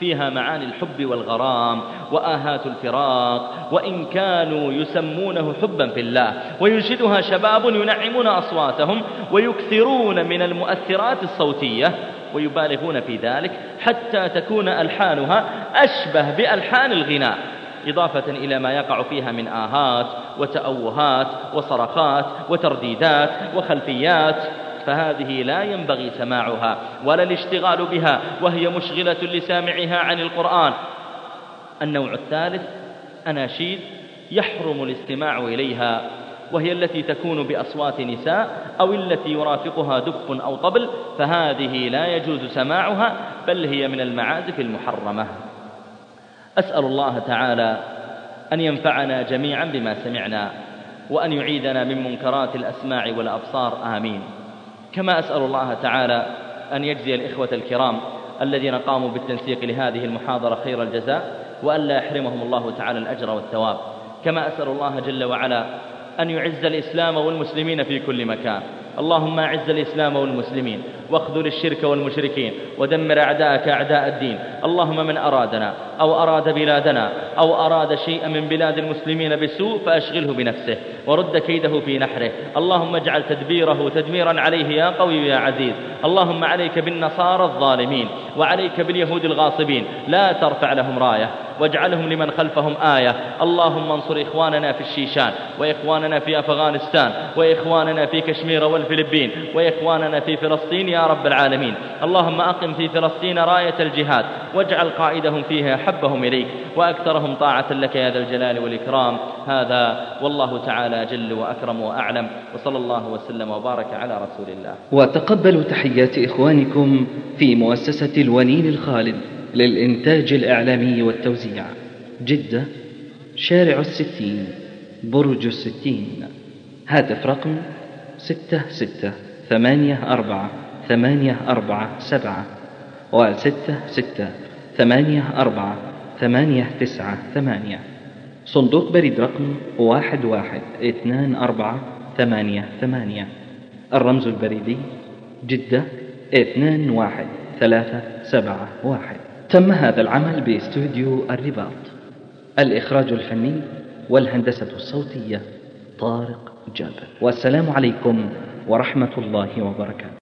فيها معاني الحب والغرام وآهات الفراق وإن كانوا يسمونه حبا في الله. وينشدها شباب ينعمون أصواتهم ويكثرون من المؤثرات الصوتية ويبالغون في ذلك حتى تكون ألحانها أشبه بألحان الغناء. إضافة إلى ما يقع فيها من آهات وتأوهات وصرخات وترديدات وخلفيات فهذه لا ينبغي سماعها ولا الاشتغال بها وهي مشغلة لسامعها عن القرآن. النوع الثالث أناشيد يحرم الاستماع إليها وهي التي تكون بأصوات نساء أو التي يرافقها دف أو طبل فهذه لا يجوز سماعها بل هي من المعازف المحرمة. أسأل الله تعالى أن ينفعنا جميعا بما سمعنا وأن يعيدنا من منكرات الأسماع والأبصار. آمين. كما أسأل الله تعالى أن يجزي الإخوة الكرام الذين قاموا بالتنسيق لهذه المحاضرة خير الجزاء وأن لا يحرمهم الله تعالى الأجر والثواب. كما أسأل الله جل وعلا أن يعز الإسلام والمسلمين في كل مكان. اللهم أعز الإسلام والمسلمين. واخذل الشرك والمشركين ودمر أعداءك أعداء الدين. اللهم من أرادنا أو أراد بلادنا أو أراد شيئا من بلاد المسلمين بسوء فأشغله بنفسه ورد كيده في نحره. اللهم اجعل تدبيره تدميرا عليه يا قوي يا عزيز. اللهم عليك بالنصارى الظالمين وعليك باليهود الغاصبين. لا ترفع لهم راية واجعلهم لمن خلفهم آية. اللهم انصر إخواننا في الشيشان وإخواننا في أفغانستان وإخواننا في كشمير والفلبين وإخواننا في فلسطين يا رب العالمين. اللهم أقم في فلسطين راية الجهاد واجعل قائدهم فيها حبهم إليك وأكثرهم طاعة لك يا ذا الجلال والإكرام. هذا والله تعالى جل وأكرم وأعلم. وصلى الله وسلم وبارك على رسول الله. وتقبلوا تحيات إخوانكم في مؤسسة الونين الخالد للإنتاج الإعلامي والتوزيع. جدة شارع الستين برج الستين. هاتف رقم ستة ستة ثمانية أربعة ثمانية أربعة سبعة وستة ستة ثمانية أربعة ثمانية تسعة ثمانية. صندوق بريد رقم واحد واحد اثنان أربعة ثمانية ثمانية. الرمز البريدي جدة اثنان واحد ثلاثة سبعة واحد. تم هذا العمل باستوديو الرباط. الإخراج الفني والهندسة الصوتية طارق جابر. والسلام عليكم ورحمة الله وبركاته.